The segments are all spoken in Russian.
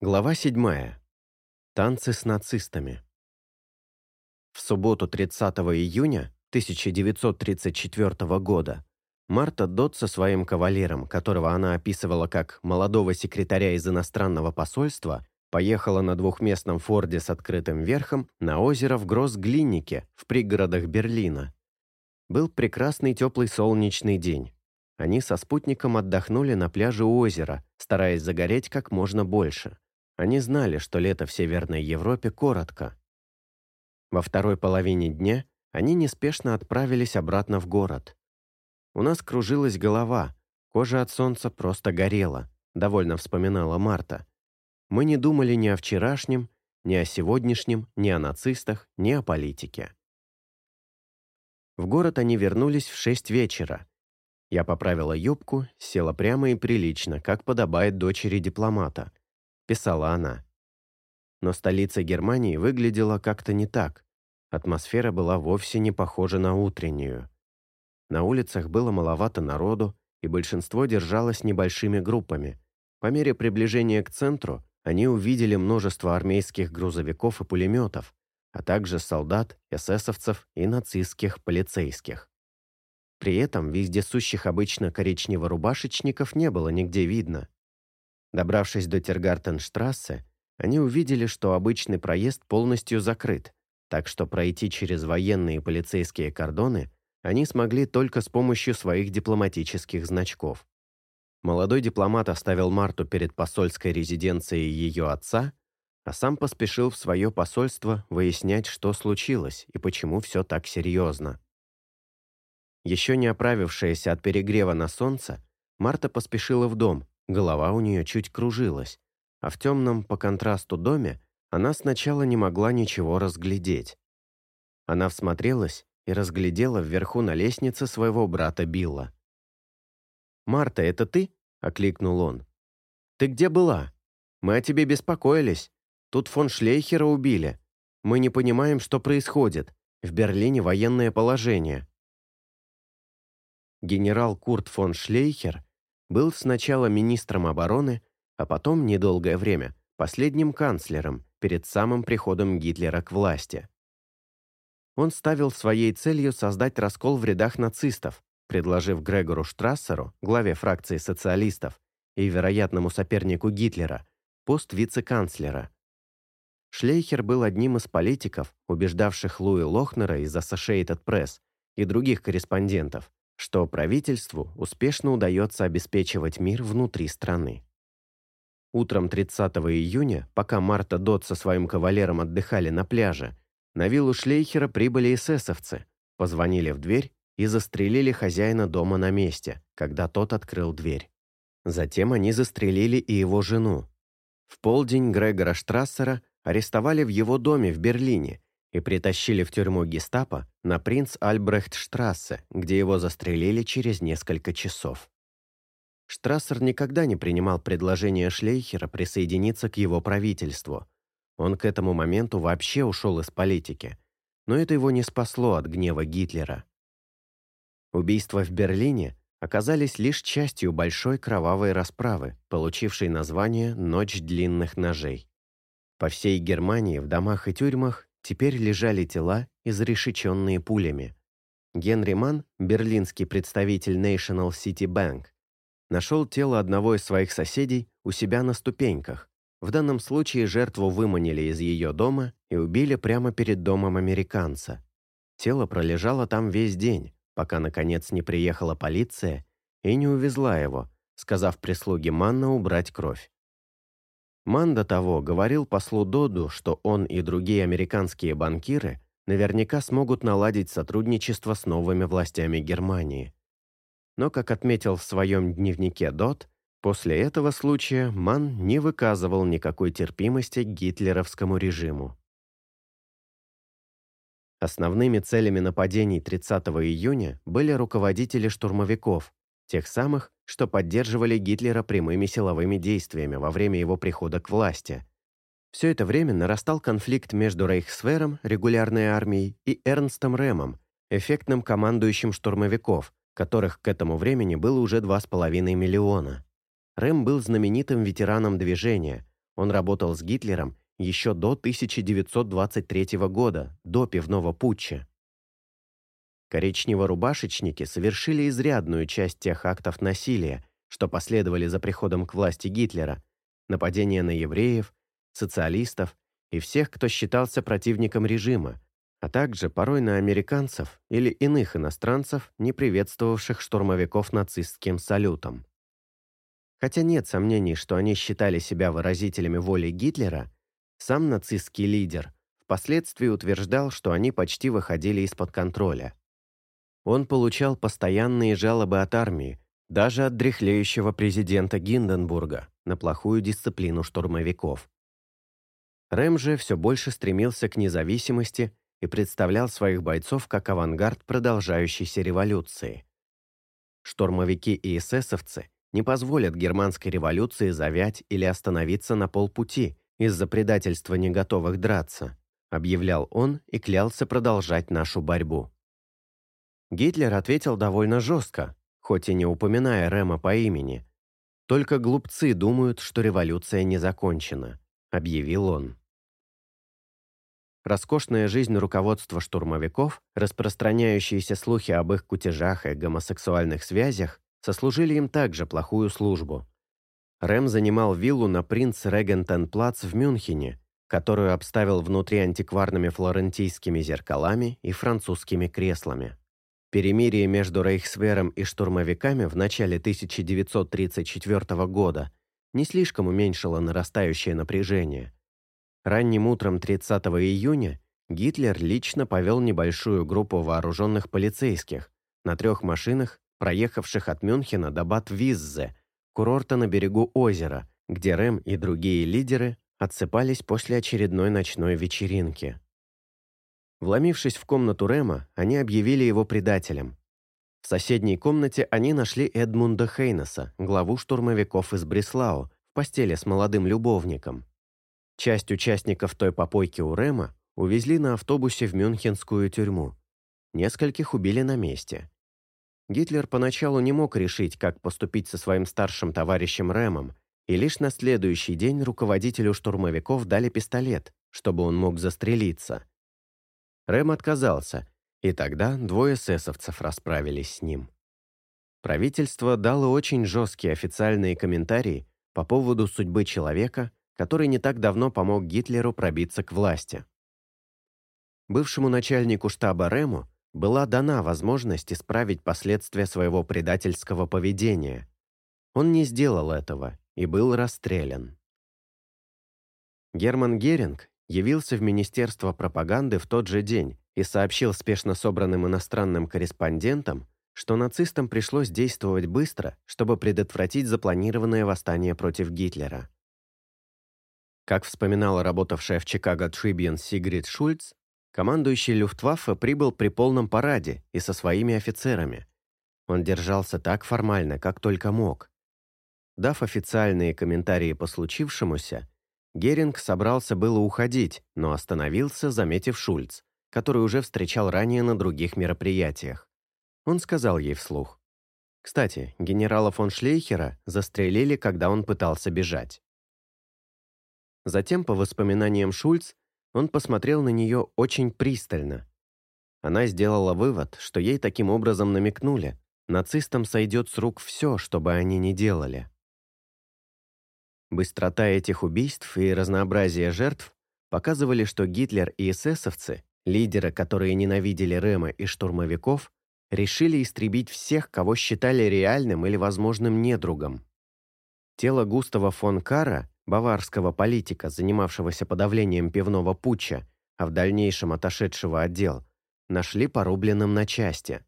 Глава 7. Танцы с нацистами. В субботу 30 июня 1934 года Марта Дот со своим кавалером, которого она описывала как молодого секретаря из иностранного посольства, поехала на двухместном форде с открытым верхом на озеро в Гроссглиннике в пригородах Берлина. Был прекрасный теплый солнечный день. Они со спутником отдохнули на пляже у озера, стараясь загореть как можно больше – они знали, что лето в Северной Европе коротко. Во второй половине дня они неспешно отправились обратно в город. У нас кружилась голова, кожа от солнца просто горела, довольно вспоминала Марта. Мы не думали ни о вчерашнем, ни о сегодняшнем, ни о нацистах, ни о политике. В город они вернулись в шесть вечера. Я поправила юбку, села прямо и прилично, как подобает дочери дипломата писала она. Но столица Германии выглядела как-то не так. Атмосфера была вовсе не похожа на утреннюю. На улицах было маловато народу, и большинство держалось небольшими группами. По мере приближения к центру они увидели множество армейских грузовиков и пулеметов, а также солдат, эсэсовцев и нацистских полицейских. При этом вездесущих обычно коричнево-рубашечников не было нигде видно. Добравшись до Тергартенштрассе, они увидели, что обычный проезд полностью закрыт, так что пройти через военные и полицейские кордоны они смогли только с помощью своих дипломатических значков. Молодой дипломат оставил Марту перед посольской резиденцией ее отца, а сам поспешил в свое посольство выяснять, что случилось и почему все так серьезно. Еще не оправившаяся от перегрева на солнце, Марта поспешила в дом, Голова у нее чуть кружилась, а в темном по контрасту доме она сначала не могла ничего разглядеть. Она всмотрелась и разглядела вверху на лестнице своего брата Билла. «Марта, это ты?» — окликнул он. «Ты где была? Мы о тебе беспокоились. Тут фон Шлейхера убили. Мы не понимаем, что происходит. В Берлине военное положение». Генерал Курт фон Шлейхер был сначала министром обороны, а потом, недолгое время, последним канцлером перед самым приходом Гитлера к власти. Он ставил своей целью создать раскол в рядах нацистов, предложив Грегору Штрассеру, главе фракции социалистов, и вероятному сопернику Гитлера, пост вице-канцлера. Шлейхер был одним из политиков, убеждавших Луи Лохнера из Associated Press и других корреспондентов, что правительству успешно удается обеспечивать мир внутри страны. Утром 30 июня, пока Марта Дот со своим кавалером отдыхали на пляже, на виллу Шлейхера прибыли эсэсовцы, позвонили в дверь и застрелили хозяина дома на месте, когда тот открыл дверь. Затем они застрелили и его жену. В полдень Грегора Штрассера арестовали в его доме в Берлине и притащили в тюрьму гестапо на принц Альбрехт-штрассе, где его застрелили через несколько часов. Штрассер никогда не принимал предложение Шлейхера присоединиться к его правительству. Он к этому моменту вообще ушел из политики, но это его не спасло от гнева Гитлера. Убийства в Берлине оказались лишь частью большой кровавой расправы, получившей название «Ночь длинных ножей». По всей Германии в домах и тюрьмах теперь лежали тела, изрешеченные пулями. Генри Ман, берлинский представитель National City Bank, нашел тело одного из своих соседей у себя на ступеньках. В данном случае жертву выманили из ее дома и убили прямо перед домом американца. Тело пролежало там весь день, пока, наконец, не приехала полиция и не увезла его, сказав прислуге Манна убрать кровь. Ман до того говорил послу Доду, что он и другие американские банкиры наверняка смогут наладить сотрудничество с новыми властями Германии. Но, как отметил в своем дневнике Дот, после этого случая Ман не выказывал никакой терпимости к гитлеровскому режиму. Основными целями нападений 30 июня были руководители штурмовиков, тех самых, что поддерживали Гитлера прямыми силовыми действиями во время его прихода к власти. Все это время нарастал конфликт между Рейхсвером, регулярной армией, и Эрнстом Рэмом, эффектным командующим штурмовиков, которых к этому времени было уже 2,5 миллиона. Рэм был знаменитым ветераном движения, Он работал с Гитлером еще до 1923 года, до пивного путча. Коричнево-рубашечники совершили изрядную часть тех актов насилия, что последовали за приходом к власти Гитлера, нападения на евреев, социалистов и всех, кто считался противником режима, а также порой на американцев или иных иностранцев, не приветствовавших штурмовиков нацистским салютом. Хотя нет сомнений, что они считали себя выразителями воли Гитлера, сам нацистский лидер впоследствии утверждал, что они почти выходили из-под контроля. Он получал постоянные жалобы от армии, даже от дряхлеющего президента Гинденбурга, на плохую дисциплину штурмовиков. Рэм же все больше стремился к независимости и представлял своих бойцов как авангард продолжающейся революции. Штурмовики и эсэсовцы не позволят германской революции завять или остановиться на полпути из-за предательства не готовых драться, объявлял он и клялся продолжать нашу борьбу. Гитлер ответил довольно жестко, хоть и не упоминая Рема по имени. «Только глупцы думают, что революция не закончена», — объявил он. Роскошная жизнь руководства штурмовиков, распространяющиеся слухи об их кутежах и гомосексуальных связях, сослужили им также плохую службу. Рэм занимал виллу на принц Регентенплац в Мюнхене, которую обставил внутри антикварными флорентийскими зеркалами и французскими креслами. Перемирие между Рейхсвером и штурмовиками в начале 1934 года не слишком уменьшило нарастающее напряжение – Ранним утром 30 июня Гитлер лично повел небольшую группу вооруженных полицейских на трех машинах, проехавших от Мюнхена до Бат-Виззе, курорта на берегу озера, где Рэм и другие лидеры отсыпались после очередной ночной вечеринки. Вломившись в комнату Рэма, они объявили его предателем. В соседней комнате они нашли Эдмунда Хейнеса, главу штурмовиков из Бреслау, в постели с молодым любовником. Часть участников той попойки у Рема увезли на автобусе в мюнхенскую тюрьму. Нескольких убили на месте. Гитлер поначалу не мог решить, как поступить со своим старшим товарищем Рэмом, и лишь на следующий день руководителю штурмовиков дали пистолет, чтобы он мог застрелиться. Рэм отказался, и тогда двое эсэсовцев расправились с ним. Правительство дало очень жесткие официальные комментарии по поводу судьбы человека, который не так давно помог Гитлеру пробиться к власти. Бывшему начальнику штаба Рему была дана возможность исправить последствия своего предательского поведения. Он не сделал этого и был расстрелян. Герман Геринг явился в Министерство пропаганды в тот же день и сообщил спешно собранным иностранным корреспондентам, что нацистам пришлось действовать быстро, чтобы предотвратить запланированное восстание против Гитлера. Как вспоминала работавшая в Чикаго Трибьюн Сигрид Шульц, командующий Люфтваффе прибыл при полном параде и со своими офицерами. Он держался так формально, как только мог. Дав официальные комментарии по случившемуся, Геринг собрался было уходить, но остановился, заметив Шульц, который уже встречал ранее на других мероприятиях. Он сказал ей вслух. Кстати, генерала фон Шлейхера застрелили, когда он пытался бежать. Затем, по воспоминаниям Шульц, он посмотрел на нее очень пристально. Она сделала вывод, что ей таким образом намекнули, нацистам сойдет с рук все, что бы они ни делали. Быстрота этих убийств и разнообразие жертв показывали, что Гитлер и эсэсовцы, лидеры, которые ненавидели Рема и штурмовиков, решили истребить всех, кого считали реальным или возможным недругом. Тело Густава фон Кара баварского политика, занимавшегося подавлением пивного путча, а в дальнейшем отошедшего отдел, нашли порубленным на части.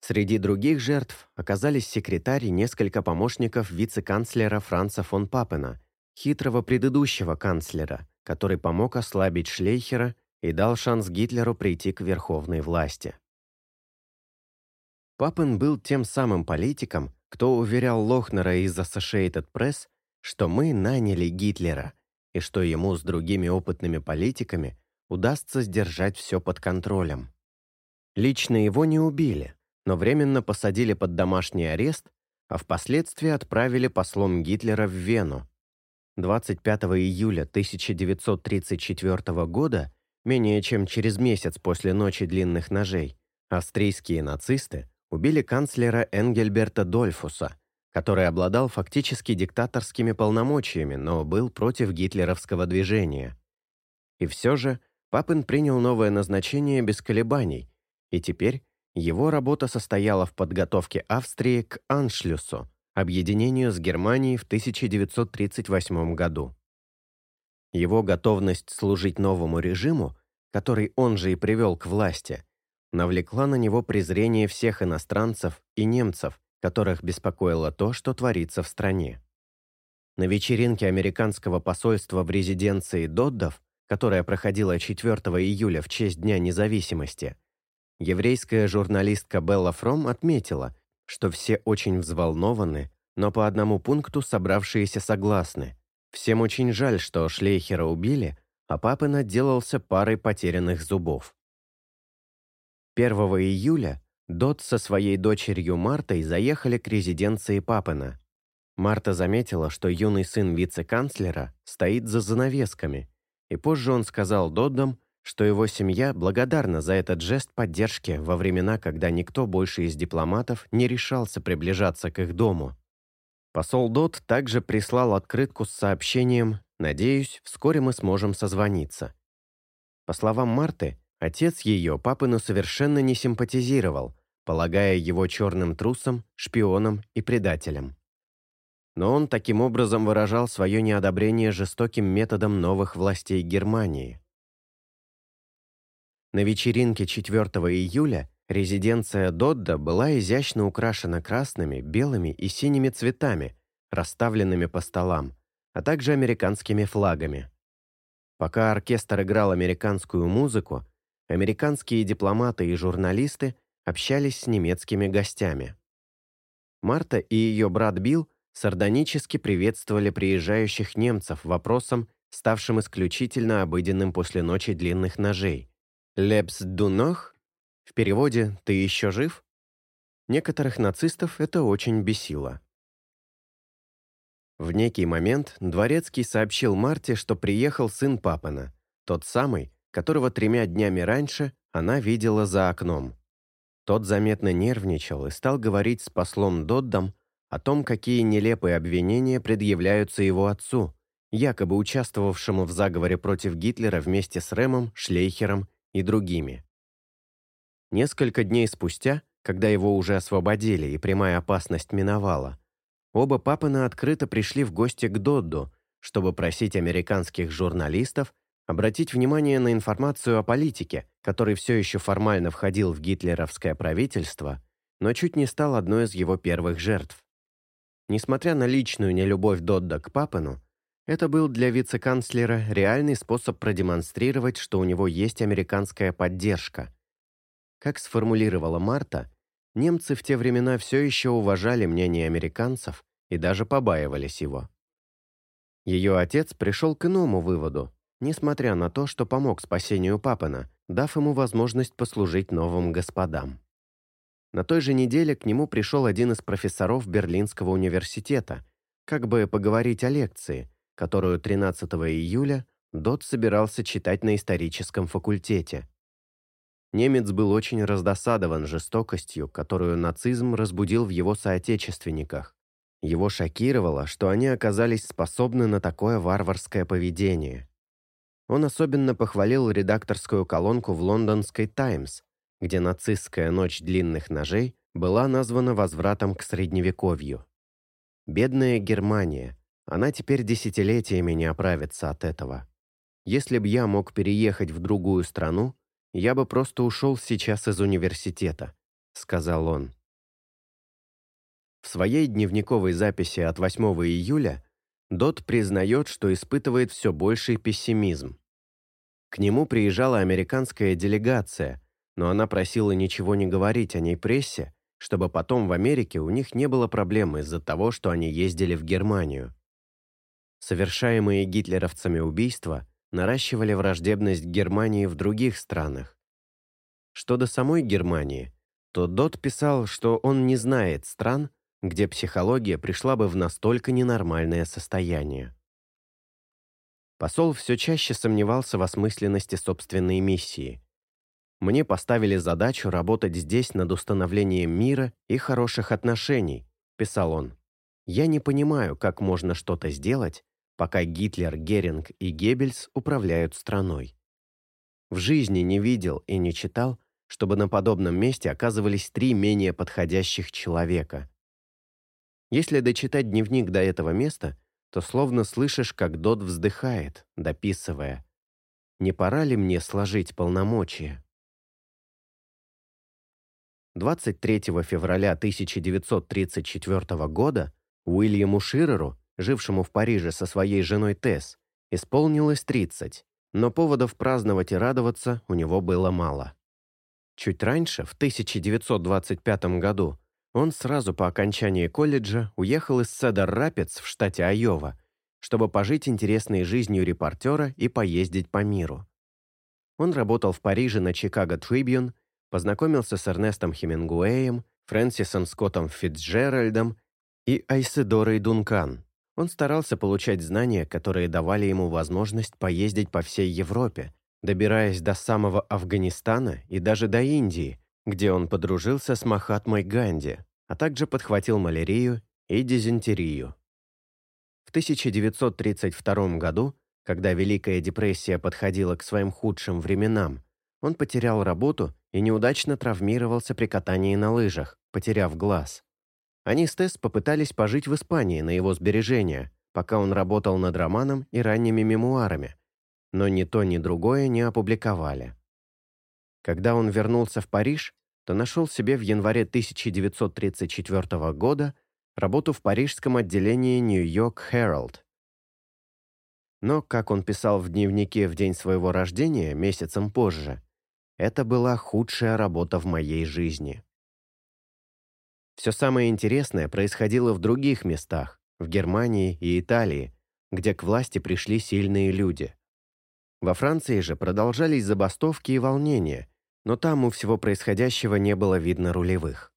Среди других жертв оказались секретарь и несколько помощников вице-канцлера Франца фон Папена, хитрого предыдущего канцлера, который помог ослабить Шлейхера и дал шанс Гитлеру прийти к верховной власти. Папен был тем самым политиком, кто уверял Лохнера из Associated Press, что мы наняли Гитлера и что ему с другими опытными политиками удастся сдержать все под контролем. Лично его не убили, но временно посадили под домашний арест, а впоследствии отправили послом Гитлера в Вену. 25 июля 1934 года, менее чем через месяц после Ночи длинных ножей, австрийские нацисты убили канцлера Энгельберта Дольфуса, который обладал фактически диктаторскими полномочиями, но был против гитлеровского движения. И все же Папин принял новое назначение без колебаний, и теперь его работа состояла в подготовке Австрии к Аншлюсу, объединению с Германией в 1938 году. Его готовность служить новому режиму, который он же и привел к власти, навлекла на него презрение всех иностранцев и немцев, которых беспокоило то, что творится в стране. На вечеринке американского посольства в резиденции Доддов, которая проходила 4 июля в честь Дня независимости, еврейская журналистка Белла Фром отметила, что все очень взволнованы, но по одному пункту собравшиеся согласны. Всем очень жаль, что Шлейхера убили, а Папин отделался парой потерянных зубов. 1 июля Дот со своей дочерью Мартой заехали к резиденции Папина. Марта заметила, что юный сын вице-канцлера стоит за занавесками, и позже он сказал Доддам, что его семья благодарна за этот жест поддержки во времена, когда никто больше из дипломатов не решался приближаться к их дому. Посол Дот также прислал открытку с сообщением «Надеюсь, вскоре мы сможем созвониться». По словам Марты, отец ее папину совершенно не симпатизировал, полагая его черным трусом, шпионом и предателем. Но он таким образом выражал свое неодобрение жестоким методом новых властей Германии. На вечеринке 4 июля резиденция Додда была изящно украшена красными, белыми и синими цветами, расставленными по столам, а также американскими флагами. Пока оркестр играл американскую музыку, американские дипломаты и журналисты общались с немецкими гостями. Марта и ее брат Билл сардонически приветствовали приезжающих немцев вопросом, ставшим исключительно обыденным после ночи длинных ножей. «Лепс дунох?» В переводе «Ты еще жив?» Некоторых нацистов это очень бесило. В некий момент Дворецкий сообщил Марте, что приехал сын Папана, тот самый, которого тремя днями раньше она видела за окном. Тот заметно нервничал и стал говорить с послом Доддом о том, какие нелепые обвинения предъявляются его отцу, якобы участвовавшему в заговоре против Гитлера вместе с Рэмом, Шлейхером и другими. Несколько дней спустя, когда его уже освободили и прямая опасность миновала, оба Папына открыто пришли в гости к Додду, чтобы просить американских журналистов обратить внимание на информацию о политике, который все еще формально входил в гитлеровское правительство, но чуть не стал одной из его первых жертв. Несмотря на личную нелюбовь Додда к Папану, это был для вице-канцлера реальный способ продемонстрировать, что у него есть американская поддержка. Как сформулировала Марта, немцы в те времена все еще уважали мнение американцев и даже побаивались его. Ее отец пришел к иному выводу, несмотря на то, что помог спасению Папана, дав ему возможность послужить новым господам. На той же неделе к нему пришел один из профессоров Берлинского университета, как бы поговорить о лекции, которую 13 июля Дот собирался читать на историческом факультете. Немец был очень раздосадован жестокостью, которую нацизм разбудил в его соотечественниках. Его шокировало, что они оказались способны на такое варварское поведение. Он особенно похвалил редакторскую колонку в лондонской «Таймс», где нацистская ночь длинных ножей была названа возвратом к Средневековью. Бедная Германия, она теперь десятилетиями не оправится от этого. Если б я мог переехать в другую страну, я бы просто ушел сейчас из университета», — сказал он. В своей дневниковой записи от 8 июля Дот признает, что испытывает все больший пессимизм. К нему приезжала американская делегация, но она просила ничего не говорить о ней прессе, чтобы потом в Америке у них не было проблем из-за того, что они ездили в Германию. Совершаемые гитлеровцами убийства наращивали враждебность Германии в других странах. Что до самой Германии, то Дот писал, что он не знает стран, где психология пришла бы в настолько ненормальное состояние. посол все чаще сомневался в осмысленности собственной миссии. Мне поставили задачу работать здесь над установлением мира и хороших отношений, писал он. Я не понимаю, как можно что-то сделать, пока Гитлер, Геринг и Геббельс управляют страной. В жизни не видел и не читал, чтобы на подобном месте оказывались три менее подходящих человека. Если дочитать дневник до этого места, то словно слышишь, как Дот вздыхает, дописывая. «Не пора ли мне сложить полномочия?» 23 февраля 1934 года Уильяму Ширеру, жившему в Париже со своей женой Тесс, исполнилось 30, но поводов праздновать и радоваться у него было мало. Чуть раньше, в 1925 году, он сразу по окончании колледжа уехал из Седер-Рапидс в штате Айова, чтобы пожить интересной жизнью репортера и поездить по миру. Он работал в Париже на Чикаго Трибьюн, познакомился с Эрнестом Хемингуэем, Фрэнсисом Скоттом Фитцджеральдом и Айседорой Дункан. Он старался получать знания, которые давали ему возможность поездить по всей Европе, добираясь до самого Афганистана и даже до Индии, где он подружился с Махатмой Ганди, а также подхватил малярию и дизентерию. В 1932 году, когда Великая депрессия подходила к своим худшим временам, он потерял работу и неудачно травмировался при катании на лыжах, потеряв глаз. Они с Тесс попытались пожить в Испании на его сбережения, пока он работал над романом и ранними мемуарами, но ни то, ни другое не опубликовали. Когда он вернулся в Париж, то нашел себе в январе 1934 года работу в парижском отделении Нью-Йорк Herald. Но, как он писал в дневнике в день своего рождения, месяцем позже, это была худшая работа в моей жизни. Все самое интересное происходило в других местах, в Германии и Италии, где к власти пришли сильные люди. Во Франции же продолжались забастовки и волнения, но там у всего происходящего не было видно рулевых.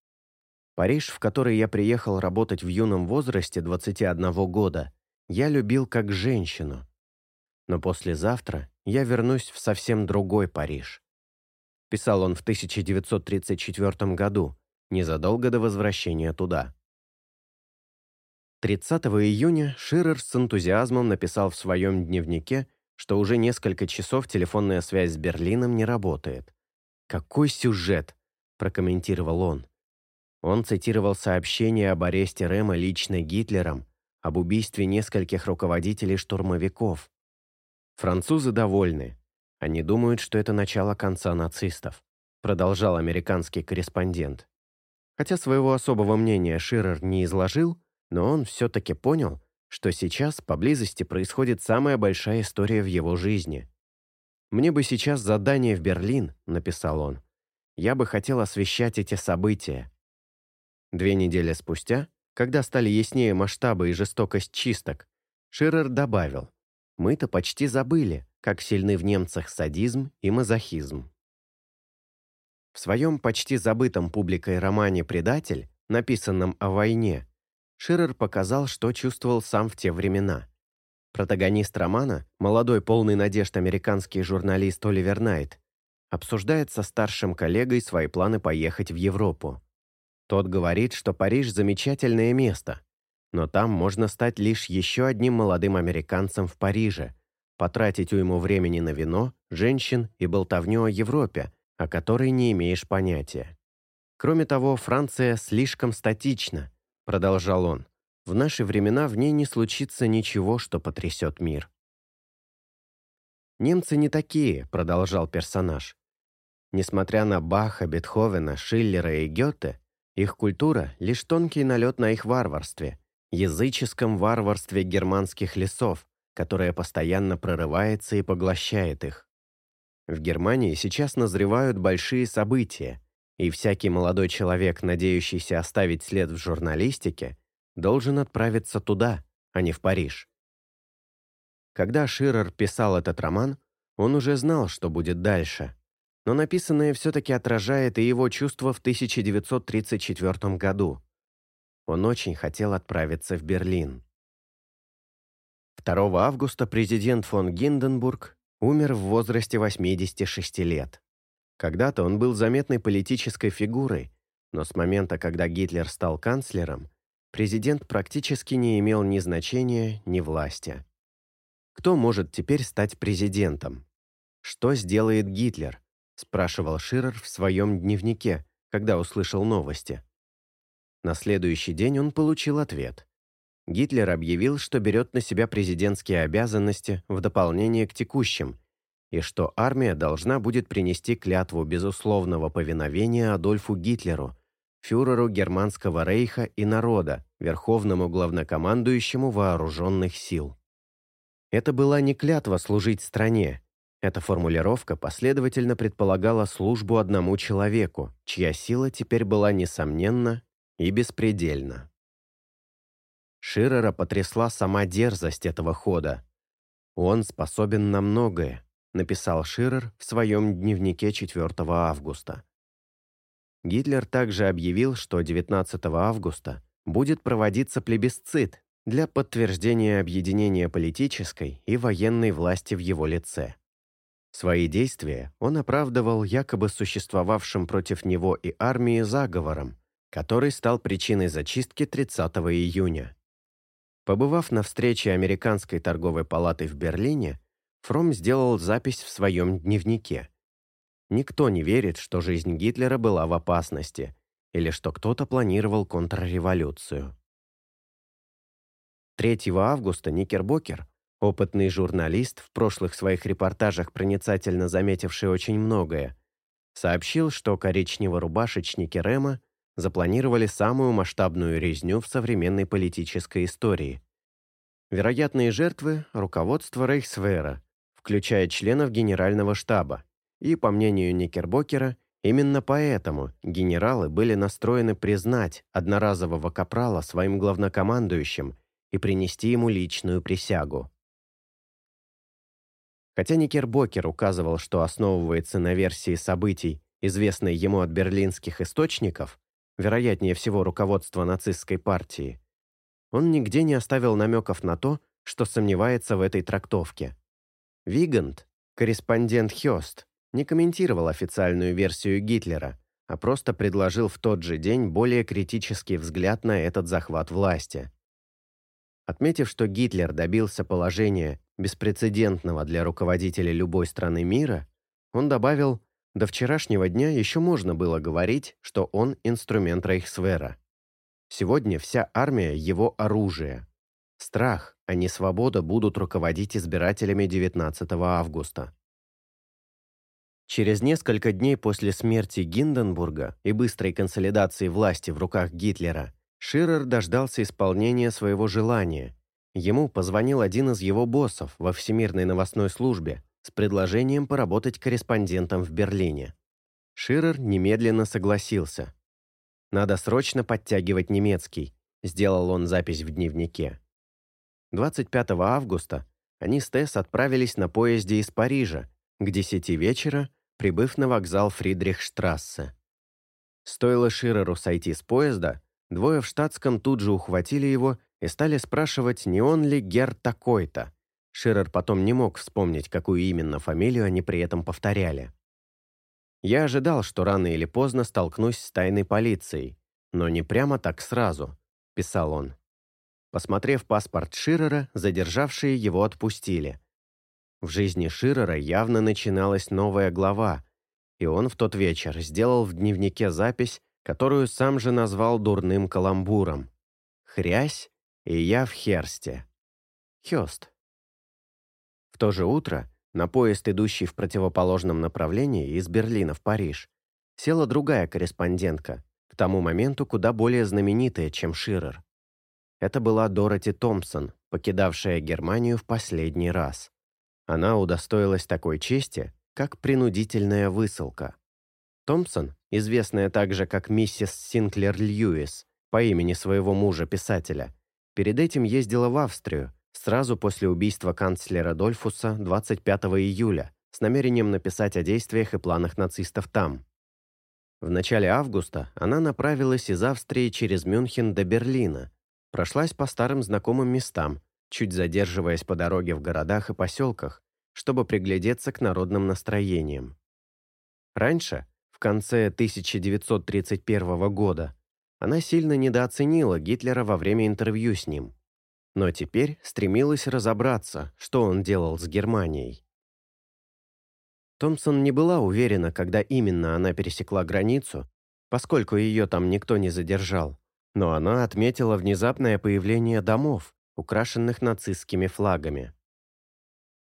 Париж, в который я приехал работать в юном возрасте 21 года, я любил как женщину. Но послезавтра я вернусь в совсем другой Париж писал он в 1934 году, незадолго до возвращения туда. 30 июня Ширер с энтузиазмом написал в своем дневнике, что уже несколько часов телефонная связь с Берлином не работает. «Какой сюжет!» – прокомментировал он. Он цитировал сообщение об аресте Рема лично Гитлером, об убийстве нескольких руководителей штурмовиков. Французы довольны. Они думают, что это начало конца нацистов», продолжал американский корреспондент. Хотя своего особого мнения Ширер не изложил, но он все-таки понял, что сейчас поблизости происходит самая большая история в его жизни. «Мне бы сейчас задание в Берлин», — написал он. «Я бы хотел освещать эти события». Две недели спустя, когда стали яснее масштабы и жестокость чисток, Ширер добавил, «Мы-то почти забыли, как сильны в немцах садизм и мазохизм. В своем почти забытом публикой романе «Предатель», написанном о войне, Ширер показал, что чувствовал сам в те времена. Протагонист романа, молодой полный надежд американский журналист Оливер Найт, обсуждает со старшим коллегой свои планы поехать в Европу. Тот говорит, что Париж – замечательное место, но там можно стать лишь еще одним молодым американцем в Париже – потратить уйму времени на вино, женщин и болтовню о Европе, о которой не имеешь понятия. Кроме того, Франция слишком статична, продолжал он. В наши времена в ней не случится ничего, что потрясет мир. «Немцы не такие», — продолжал персонаж. Несмотря на Баха, Бетховена, Шиллера и Гёте, их культура — лишь тонкий налет на их варварстве, языческом варварстве германских лесов, которая постоянно прорывается и поглощает их. В Германии сейчас назревают большие события, и всякий молодой человек, надеющийся оставить след в журналистике, должен отправиться туда, а не в Париж. Когда Ширер писал этот роман, он уже знал, что будет дальше, но написанное все-таки отражает и его чувства в 1934 году. Он очень хотел отправиться в Берлин. 2 августа президент фон Гинденбург умер в возрасте 86 лет. Когда-то он был заметной политической фигурой, но с момента, когда Гитлер стал канцлером, президент практически не имел ни значения, ни власти. Кто может теперь стать президентом? Что сделает Гитлер? спрашивал Ширер в своем дневнике, когда услышал новости. На следующий день он получил ответ. Гитлер объявил, что берет на себя президентские обязанности в дополнение к текущим, и что армия должна будет принести клятву безусловного повиновения Адольфу Гитлеру, фюреру Германского рейха и народа, верховному главнокомандующему вооруженных сил. Это была не клятва служить стране. Эта формулировка последовательно предполагала службу одному человеку, чья сила теперь была несомненна и беспредельна. Ширера потрясла сама дерзость этого хода. «Он способен на многое», — написал Ширер в своем дневнике 4 августа. Гитлер также объявил, что 19 августа будет проводиться плебисцит для подтверждения объединения политической и военной власти в его лице. Свои действия он оправдывал якобы существовавшим против него и армии заговором, который стал причиной зачистки 30 июня. Побывав на встрече Американской торговой палаты в Берлине, Фром сделал запись в своем дневнике. Никто не верит, что жизнь Гитлера была в опасности или что кто-то планировал контрреволюцию. 3 августа Никербокер, опытный журналист, в прошлых своих репортажах проницательно заметивший очень многое, сообщил, что коричнево-рубашечники Рема запланировали самую масштабную резню в современной политической истории. Вероятные жертвы – руководство Рейхсвера, включая членов Генерального штаба. И, по мнению Никербокера, именно поэтому генералы были настроены признать одноразового капрала своим главнокомандующим и принести ему личную присягу. Хотя Никербокер указывал, что основывается на версии событий, известной ему от берлинских источников, вероятнее всего руководство нацистской партии, он нигде не оставил намеков на то, что сомневается в этой трактовке. Вигант, корреспондент Хёст, не комментировал официальную версию Гитлера, а просто предложил в тот же день более критический взгляд на этот захват власти. Отметив, что Гитлер добился положения, беспрецедентного для руководителя любой страны мира, он добавил, до вчерашнего дня еще можно было говорить, что он инструмент Рейхсвера. Сегодня вся армия – его оружие. Страх, а не свобода будут руководить избирателями 19 августа. Через несколько дней после смерти Гинденбурга и быстрой консолидации власти в руках Гитлера Ширер дождался исполнения своего желания. Ему позвонил один из его боссов во Всемирной новостной службе с предложением поработать корреспондентом в Берлине. Ширер немедленно согласился. «Надо срочно подтягивать немецкий», – сделал он запись в дневнике. 25 августа они с Тесс отправились на поезде из Парижа к 10 вечера, прибыв на вокзал Фридрихштрассе. Стоило Ширеру сойти с поезда, двое в штатском тут же ухватили его и стали спрашивать, не он ли Гер такой-то. Ширер потом не мог вспомнить, какую именно фамилию они при этом повторяли. Я ожидал, что рано или поздно столкнусь с тайной полицией, но не прямо так сразу, писал он. Посмотрев паспорт Ширера, задержавшие его отпустили. В жизни Ширера явно начиналась новая глава, и он в тот вечер сделал в дневнике запись, которую сам же назвал дурным каламбуром. «Хрясь, и я в Херсте». Хёст. В то же утро на поезд, идущий в противоположном направлении из Берлина в Париж, села другая корреспондентка, к тому моменту куда более знаменитая, чем Ширер. Это была Дороти Томпсон, покидавшая Германию в последний раз. Она удостоилась такой чести, как принудительная высылка. Томпсон, известная также как миссис Синклер Льюис по имени своего мужа-писателя, перед этим ездила в Австрию, сразу после убийства канцлера Дольфуса 25 июля, с намерением написать о действиях и планах нацистов там. В начале августа она направилась из Австрии через Мюнхен до Берлина, прошлась по старым знакомым местам, чуть задерживаясь по дороге в городах и поселках, чтобы приглядеться к народным настроениям. Раньше, в конце 1931 года, она сильно недооценила Гитлера во время интервью с ним, но теперь стремилась разобраться, что он делал с Германией. Томпсон не была уверена, когда именно она пересекла границу, поскольку ее там никто не задержал, но она отметила внезапное появление домов, украшенных нацистскими флагами.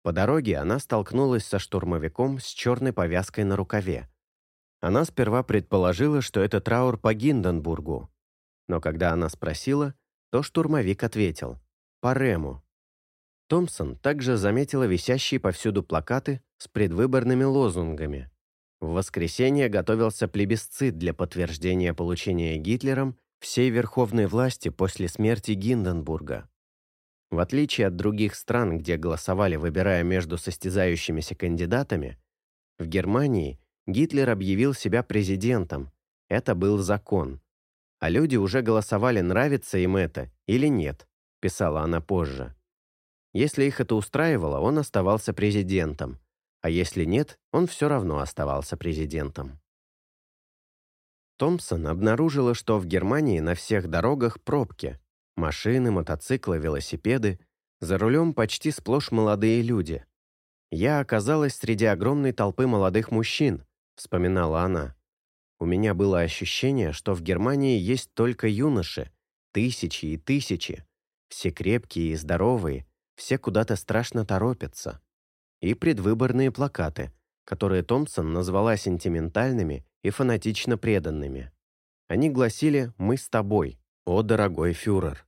По дороге она столкнулась со штурмовиком с черной повязкой на рукаве. Она сперва предположила, что это траур по Гинденбургу, но когда она спросила, то штурмовик ответил «по Рему». Томпсон также заметила висящие повсюду плакаты с предвыборными лозунгами. В воскресенье готовился плебисцит для подтверждения получения Гитлером всей верховной власти после смерти Гинденбурга. В отличие от других стран, где голосовали, выбирая между состязающимися кандидатами, в Германии Гитлер объявил себя президентом. Это был закон. А люди уже голосовали, нравится им это или нет, писала она позже. Если их это устраивало, он оставался президентом, а если нет, он все равно оставался президентом. Томпсон обнаружила, что в Германии на всех дорогах пробки, Машины, мотоциклы, велосипеды. За рулем почти сплошь молодые люди. «Я оказалась среди огромной толпы молодых мужчин», — вспоминала она. «У меня было ощущение, что в Германии есть только юноши, тысячи и тысячи. Все крепкие и здоровые, все куда-то страшно торопятся. И предвыборные плакаты, которые Томпсон назвала сентиментальными и фанатично преданными. Они гласили «Мы с тобой», «О, дорогой фюрер».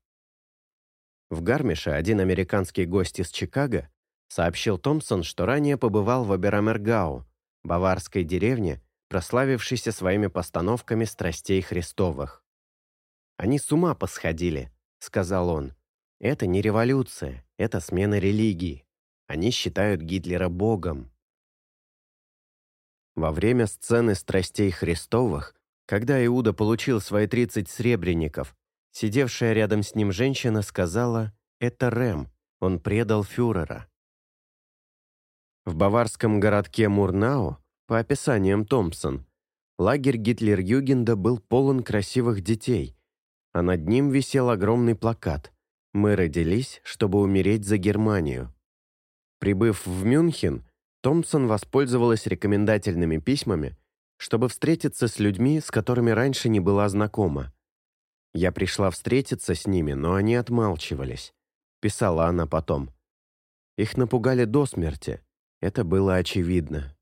В Гармише один американский гость из Чикаго сообщил Томпсон, что ранее побывал в Аберамергау, баварской деревне, прославившейся своими постановками страстей Христовых. «Они с ума посходили», — сказал он. «Это не революция, это смена религии. Они считают Гитлера богом». Во время сцены страстей Христовых, когда Иуда получил свои 30 сребреников Сидевшая рядом с ним женщина сказала «Это Рэм, он предал фюрера». В баварском городке Мурнау, по описаниям Томпсон, лагерь Гитлер-Югенда был полон красивых детей, а над ним висел огромный плакат «Мы родились, чтобы умереть за Германию». Прибыв в Мюнхен, Томпсон воспользовалась рекомендательными письмами, чтобы встретиться с людьми, с которыми раньше не была знакома. Я пришла встретиться с ними, но они отмалчивались. Писала она потом. Их напугали до смерти. Это было очевидно.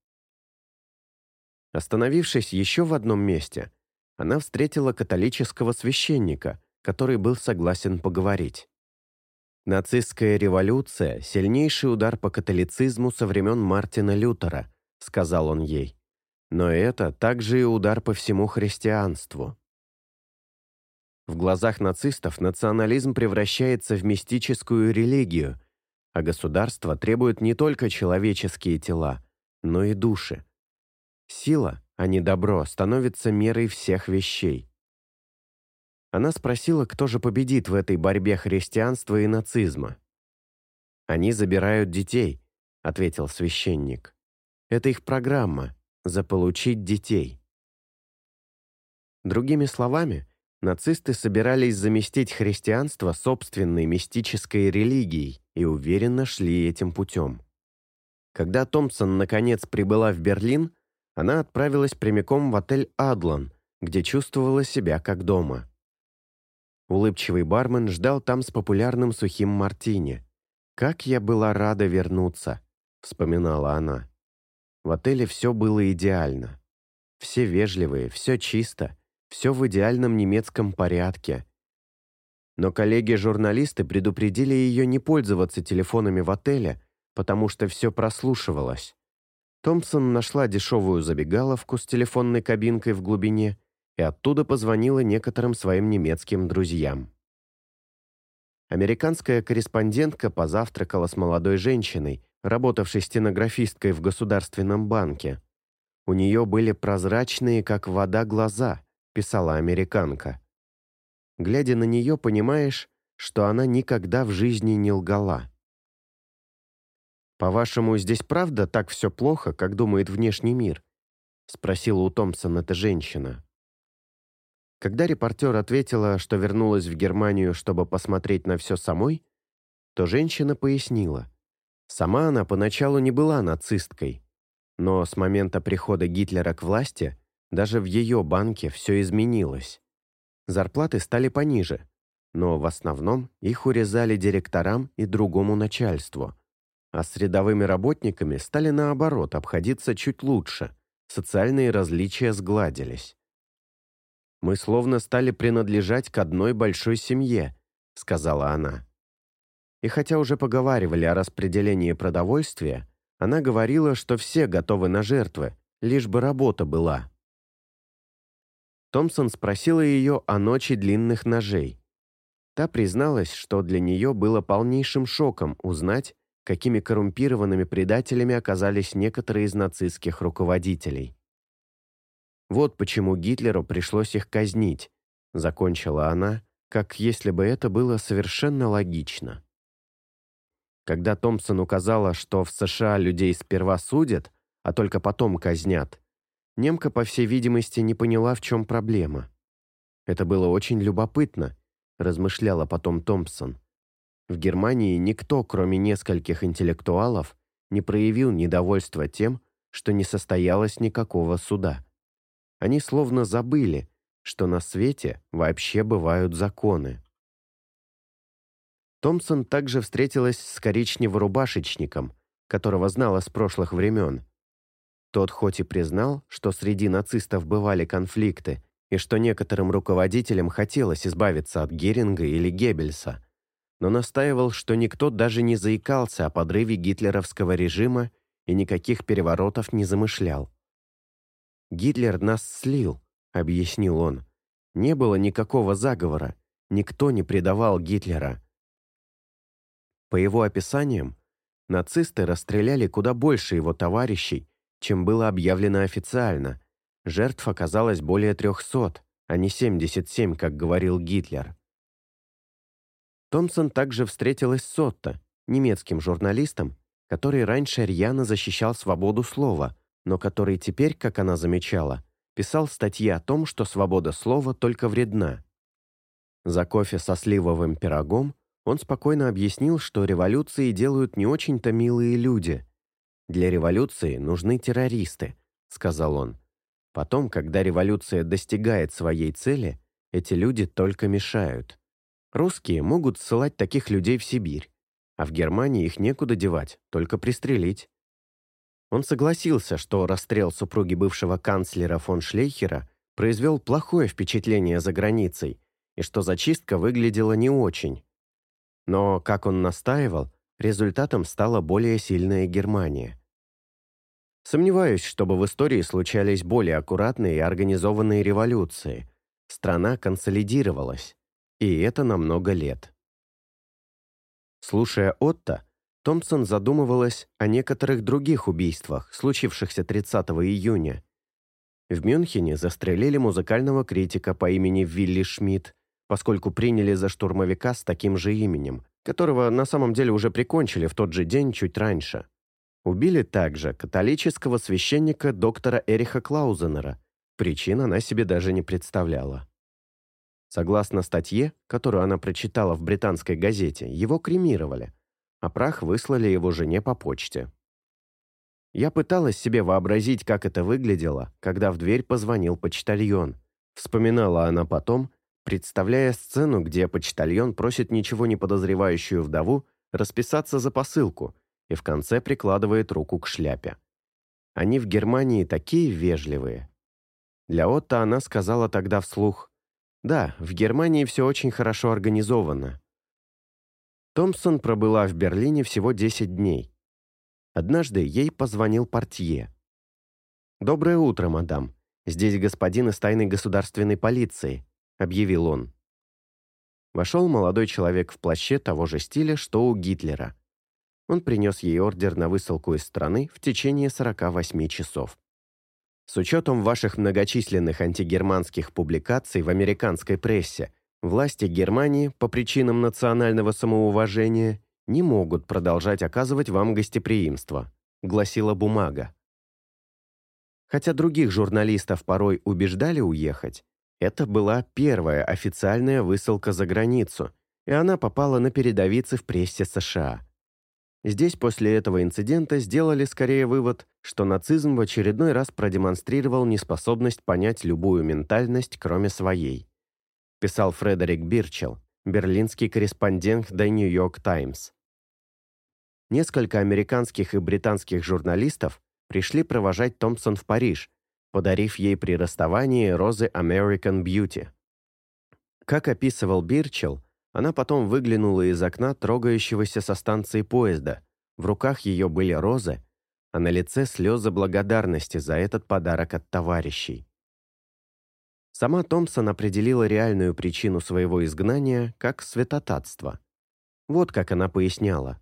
Остановившись еще в одном месте, она встретила католического священника, который был согласен поговорить. «Нацистская революция – сильнейший удар по католицизму со времен Мартина Лютера», – сказал он ей. «Но это также и удар по всему христианству. В глазах нацистов национализм превращается в мистическую религию, а государство требует не только человеческие тела, но и души. Сила, а не добро, становится мерой всех вещей. Она спросила, кто же победит в этой борьбе христианства и нацизма. «Они забирают детей», — ответил священник. «Это их программа — заполучить детей». Другими словами, нацисты собирались заместить христианство собственной мистической религией и уверенно шли этим путем. Когда Томпсон наконец прибыла в Берлин, она отправилась прямиком в отель «Адлан», где чувствовала себя как дома. Улыбчивый бармен ждал там с популярным сухим мартини. «Как я была рада вернуться», — вспоминала она. В отеле все было идеально. Все вежливые, все чисто, все в идеальном немецком порядке. Но коллеги-журналисты предупредили ее не пользоваться телефонами в отеле, потому что все прослушивалось. Томпсон нашла дешевую забегаловку с телефонной кабинкой в глубине и оттуда позвонила некоторым своим немецким друзьям. Американская корреспондентка позавтракала с молодой женщиной, работавшей стенографисткой в Государственном банке. У нее были прозрачные, как вода, глаза, писала американка. Глядя на нее, понимаешь, что она никогда в жизни не лгала. «По-вашему, здесь правда так все плохо, как думает внешний мир?» — спросила у Томпсона эта женщина. Когда репортер ответила, что вернулась в Германию, чтобы посмотреть на все самой, то женщина пояснила. Сама она поначалу не была нацисткой, но с момента прихода Гитлера к власти даже в ее банке все изменилось. Зарплаты стали пониже, но в основном их урезали директорам и другому начальству, а с рядовыми работниками стали наоборот обходиться чуть лучше, социальные различия сгладились. «Мы словно стали принадлежать к одной большой семье», — сказала она. И хотя уже поговаривали о распределении продовольствия, она говорила, что все готовы на жертвы, лишь бы работа была. Томпсон спросила ее о ночи длинных ножей. Та призналась, что для нее было полнейшим шоком узнать, какими коррумпированными предателями оказались некоторые из нацистских руководителей. Вот почему Гитлеру пришлось их казнить, закончила она, как если бы это было совершенно логично. Когда Томпсон указала, что в США людей сперва судят, а только потом казнят, немка, по всей видимости, не поняла, в чем проблема. Это было очень любопытно, размышляла потом Томпсон. В Германии никто, кроме нескольких интеллектуалов, не проявил недовольства тем, что не состоялось никакого суда. Они словно забыли, что на свете вообще бывают законы. Томпсон также встретилась с коричневорубашечником, которого знала с прошлых времен. Тот хоть и признал, что среди нацистов бывали конфликты, и что некоторым руководителям хотелось избавиться от Геринга или Геббельса – но настаивал, что никто даже не заикался о подрыве гитлеровского режима и никаких переворотов не замышлял. «Гитлер нас слил», — объяснил он. «Не было никакого заговора, никто не предавал Гитлера». По его описаниям, нацисты расстреляли куда больше его товарищей, чем было объявлено официально. Жертв оказалось более 300, а не 77, как говорил Гитлер. Томпсон также встретилась с Отто, немецким журналистом, который раньше рьяно защищал свободу слова, но который теперь, как она замечала, писал статьи о том, что свобода слова только вредна. За кофе со сливовым пирогом он спокойно объяснил, что революции делают не очень-то милые люди. «Для революции нужны террористы», — сказал он. «Потом, когда революция достигает своей цели, эти люди только мешают». Русские могут ссылать таких людей в Сибирь, а в Германии их некуда девать, только пристрелить. Он согласился, что расстрел супруги бывшего канцлера фон Шлейхера произвел плохое впечатление за границей и что зачистка выглядела не очень. Но, как он настаивал, результатом стала более сильная Германия. Сомневаюсь, чтобы в истории случались более аккуратные и организованные революции. Страна консолидировалась. И это на много лет. Слушая Отто, Томпсон задумывалась о некоторых других убийствах, случившихся 30 июня. В Мюнхене застрелили музыкального критика по имени Вилли Шмидт, поскольку приняли за штурмовика с таким же именем, которого на самом деле уже прикончили в тот же день чуть раньше. Убили также католического священника доктора Эриха Клаузенера. Причин она себе даже не представляла. Согласно статье, которую она прочитала в британской газете, его кремировали, а прах выслали его жене по почте. Я пыталась себе вообразить, как это выглядело, когда в дверь позвонил почтальон. Вспоминала она потом, представляя сцену, где почтальон просит ничего не подозревающую вдову расписаться за посылку и в конце прикладывает руку к шляпе. Они в Германии такие вежливые. Для Отто она сказала тогда вслух да, в Германии все очень хорошо организовано. Томпсон пробыла в Берлине всего 10 дней. Однажды ей позвонил портье. «Доброе утро, мадам. Здесь господин из тайной государственной полиции», — объявил он. Вошел молодой человек в плаще того же стиля, что у Гитлера. Он принес ей ордер на высылку из страны в течение 48 часов. С учетом ваших многочисленных антигерманских публикаций в американской прессе, Власти Германии по причинам национального самоуважения не могут продолжать оказывать вам гостеприимство, гласила бумага. Хотя других журналистов порой убеждали уехать, это была первая официальная высылка за границу, и она попала на передовицы в прессе США. Здесь после этого инцидента сделали скорее вывод, что нацизм в очередной раз продемонстрировал неспособность понять любую ментальность, кроме своей. Писал Фредерик Бирчелл, берлинский корреспондент The New York Times. Несколько американских и британских журналистов пришли провожать Томпсон в Париж, подарив ей при расставании розы American Beauty. Как описывал Бирчелл, она потом выглянула из окна трогающегося со станции поезда. В руках ее были розы, а на лице слезы благодарности за этот подарок от товарищей. Сама Томпсон определила реальную причину своего изгнания как святотатство. Вот как она поясняла.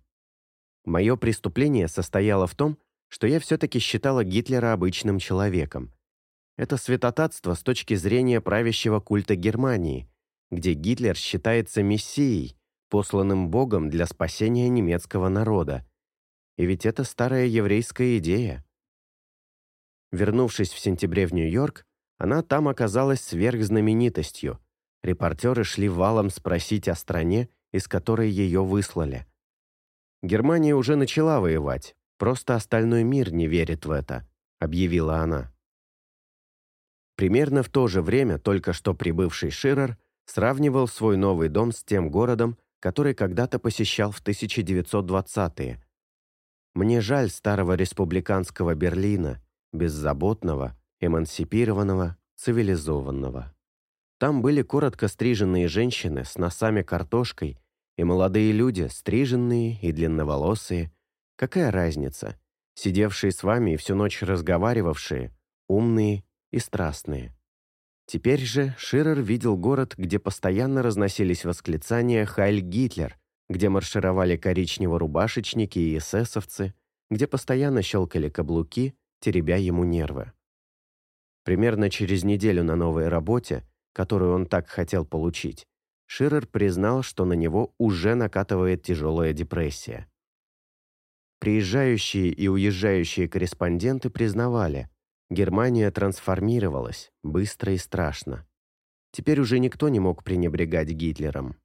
«Мое преступление состояло в том, что я все-таки считала Гитлера обычным человеком. Это святотатство с точки зрения правящего культа Германии, где Гитлер считается мессией, посланным Богом для спасения немецкого народа. И ведь это старая еврейская идея. Вернувшись в сентябре в Нью-Йорк, она там оказалась сверхзнаменитостью. Репортеры шли валом спросить о стране, из которой ее выслали. Германия уже начала воевать, просто остальной мир не верит в это, объявила она. Примерно в то же время только что прибывший Ширер сравнивал свой новый дом с тем городом, который когда-то посещал в 1920-е. Мне жаль старого республиканского Берлина, беззаботного, эмансипированного, цивилизованного. Там были коротко стриженные женщины с носами картошкой и молодые люди, стриженные и длинноволосые. Какая разница? Сидевшие с вами и всю ночь разговаривавшие, умные и страстные. Теперь же Ширер видел город, где постоянно разносились восклицания «Хайль Гитлер», где маршировали коричнево-рубашечники и эсэсовцы, где постоянно щелкали каблуки, теребя ему нервы. Примерно через неделю на новой работе, которую он так хотел получить, Ширер признал, что на него уже накатывает тяжелая депрессия. Приезжающие и уезжающие корреспонденты признавали, Германия трансформировалась, быстро и страшно. Теперь уже никто не мог пренебрегать Гитлером.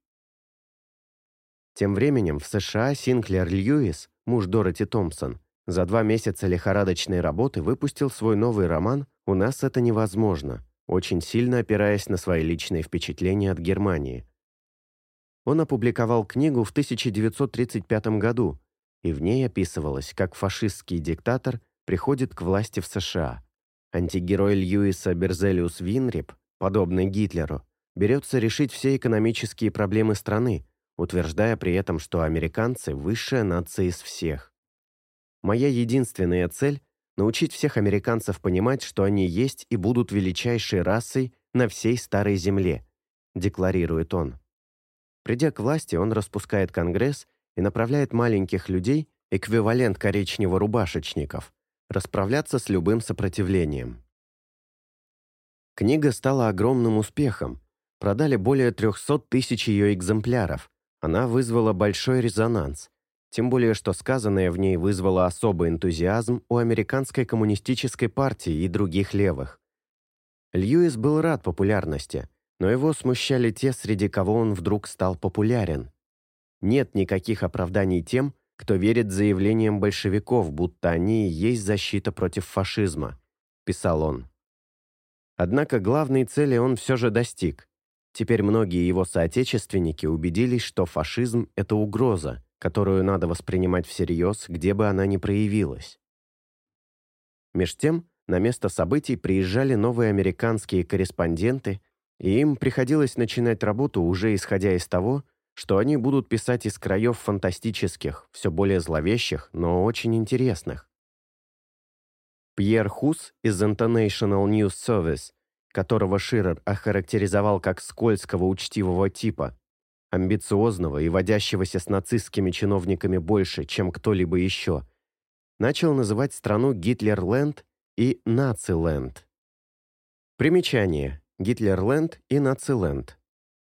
Тем временем в США Синклер Льюис, муж Дороти Томпсон, за два месяца лихорадочной работы выпустил свой новый роман «У нас это невозможно», очень сильно опираясь на свои личные впечатления от Германии. Он опубликовал книгу в 1935 году, и в ней описывалось, как фашистский диктатор приходит к власти в США. Антигерой Льюиса Берзелиус Винрип, подобный Гитлеру, берется решить все экономические проблемы страны, утверждая при этом, что американцы – высшая нация из всех. Моя единственная цель – научить всех американцев понимать, что они есть и будут величайшей расой на всей Старой Земле, декларирует он. Придя к власти, он распускает Конгресс и направляет маленьких людей, эквивалент коричнево-рубашечников, расправляться с любым сопротивлением. Книга стала огромным успехом. Продали более 300 тысяч ее экземпляров. Она вызвала большой резонанс. Тем более, что сказанное в ней вызвало особый энтузиазм у американской коммунистической партии и других левых. Льюис был рад популярности, но его смущали те, среди кого он вдруг стал популярен. Нет никаких оправданий тем, кто верит заявлениям большевиков, будто они и есть защита против фашизма», – писал он. Однако главной цели он все же достиг. Теперь многие его соотечественники убедились, что фашизм – это угроза, которую надо воспринимать всерьез, где бы она ни проявилась. Меж тем, на место событий приезжали новые американские корреспонденты, и им приходилось начинать работу уже исходя из того, что они будут писать из краев фантастических, все более зловещих, но очень интересных. Пьер Хус из International News Service, которого Ширер охарактеризовал как скользкого учтивого типа, амбициозного и водящегося с нацистскими чиновниками больше, чем кто-либо еще, начал называть страну Гитлерленд и Нациленд. Примечание. Гитлерленд и Нациленд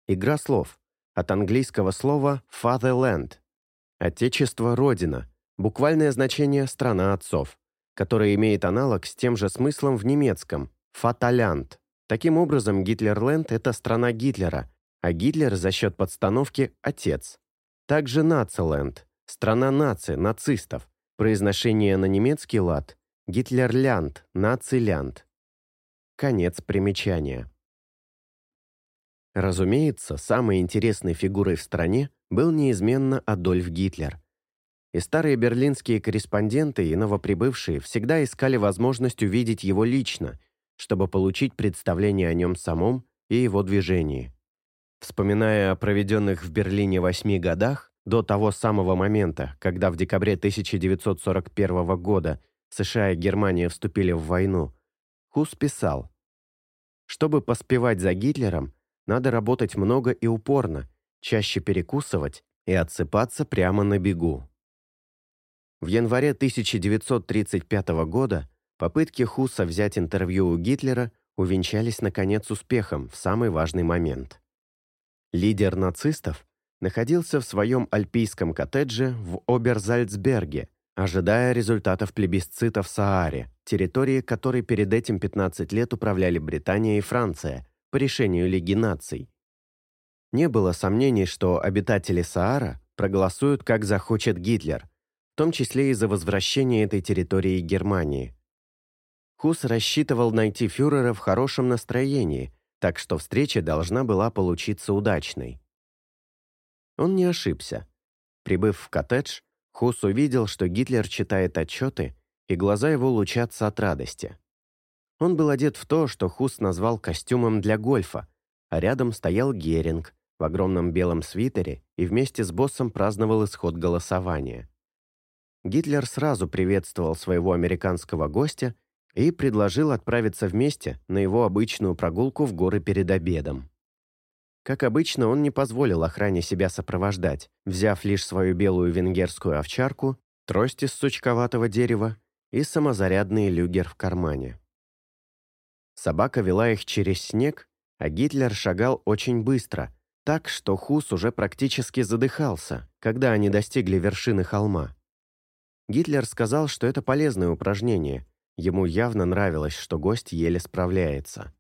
Игра слов. От английского слова «fatherland» – «отечество, родина», буквальное значение «страна отцов», которое имеет аналог с тем же смыслом в немецком «фаталянд». Таким образом, Гитлерленд – это страна Гитлера, а Гитлер за счет подстановки – отец. Также Нациленд – страна наци, нацистов. Произношение на немецкий лад – Гитлерлянд, Нацилянд. Конец примечания. Разумеется, самой интересной фигурой в стране был неизменно Адольф Гитлер. И старые берлинские корреспонденты и новоприбывшие всегда искали возможность увидеть его лично, чтобы получить представление о нем самом и его движении. Вспоминая о проведенных в Берлине восьми годах, до того самого момента, когда в декабре 1941 года США и Германия вступили в войну, Хус писал, «Чтобы поспевать за Гитлером, надо работать много и упорно, чаще перекусывать и отсыпаться прямо на бегу. В январе 1935 года попытки Хуса взять интервью у Гитлера увенчались, наконец, успехом в самый важный момент. Лидер нацистов находился в своем альпийском коттедже в Оберзальцберге, ожидая результатов плебисцита в Сааре, территории которой перед этим 15 лет управляли Британия и Франция – по решению Лиги наций. Не было сомнений, что обитатели Саара проголосуют, как захочет Гитлер, в том числе и за возвращение этой территории Германии. Хус рассчитывал найти фюрера в хорошем настроении, так что встреча должна была получиться удачной. Он не ошибся. Прибыв в коттедж, Хус увидел, что Гитлер читает отчеты, и глаза его лучатся от радости. Он был одет в то, что Хус назвал костюмом для гольфа, а рядом стоял Геринг в огромном белом свитере и вместе с боссом праздновал исход голосования. Гитлер сразу приветствовал своего американского гостя и предложил отправиться вместе на его обычную прогулку в горы перед обедом. Как обычно, он не позволил охране себя сопровождать, взяв лишь свою белую венгерскую овчарку, трость из сучковатого дерева и самозарядный люгер в кармане. Собака вела их через снег, а Гитлер шагал очень быстро, так что Хус уже практически задыхался, когда они достигли вершины холма. Гитлер сказал, что это полезное упражнение, ему явно нравилось, что гость еле справляется.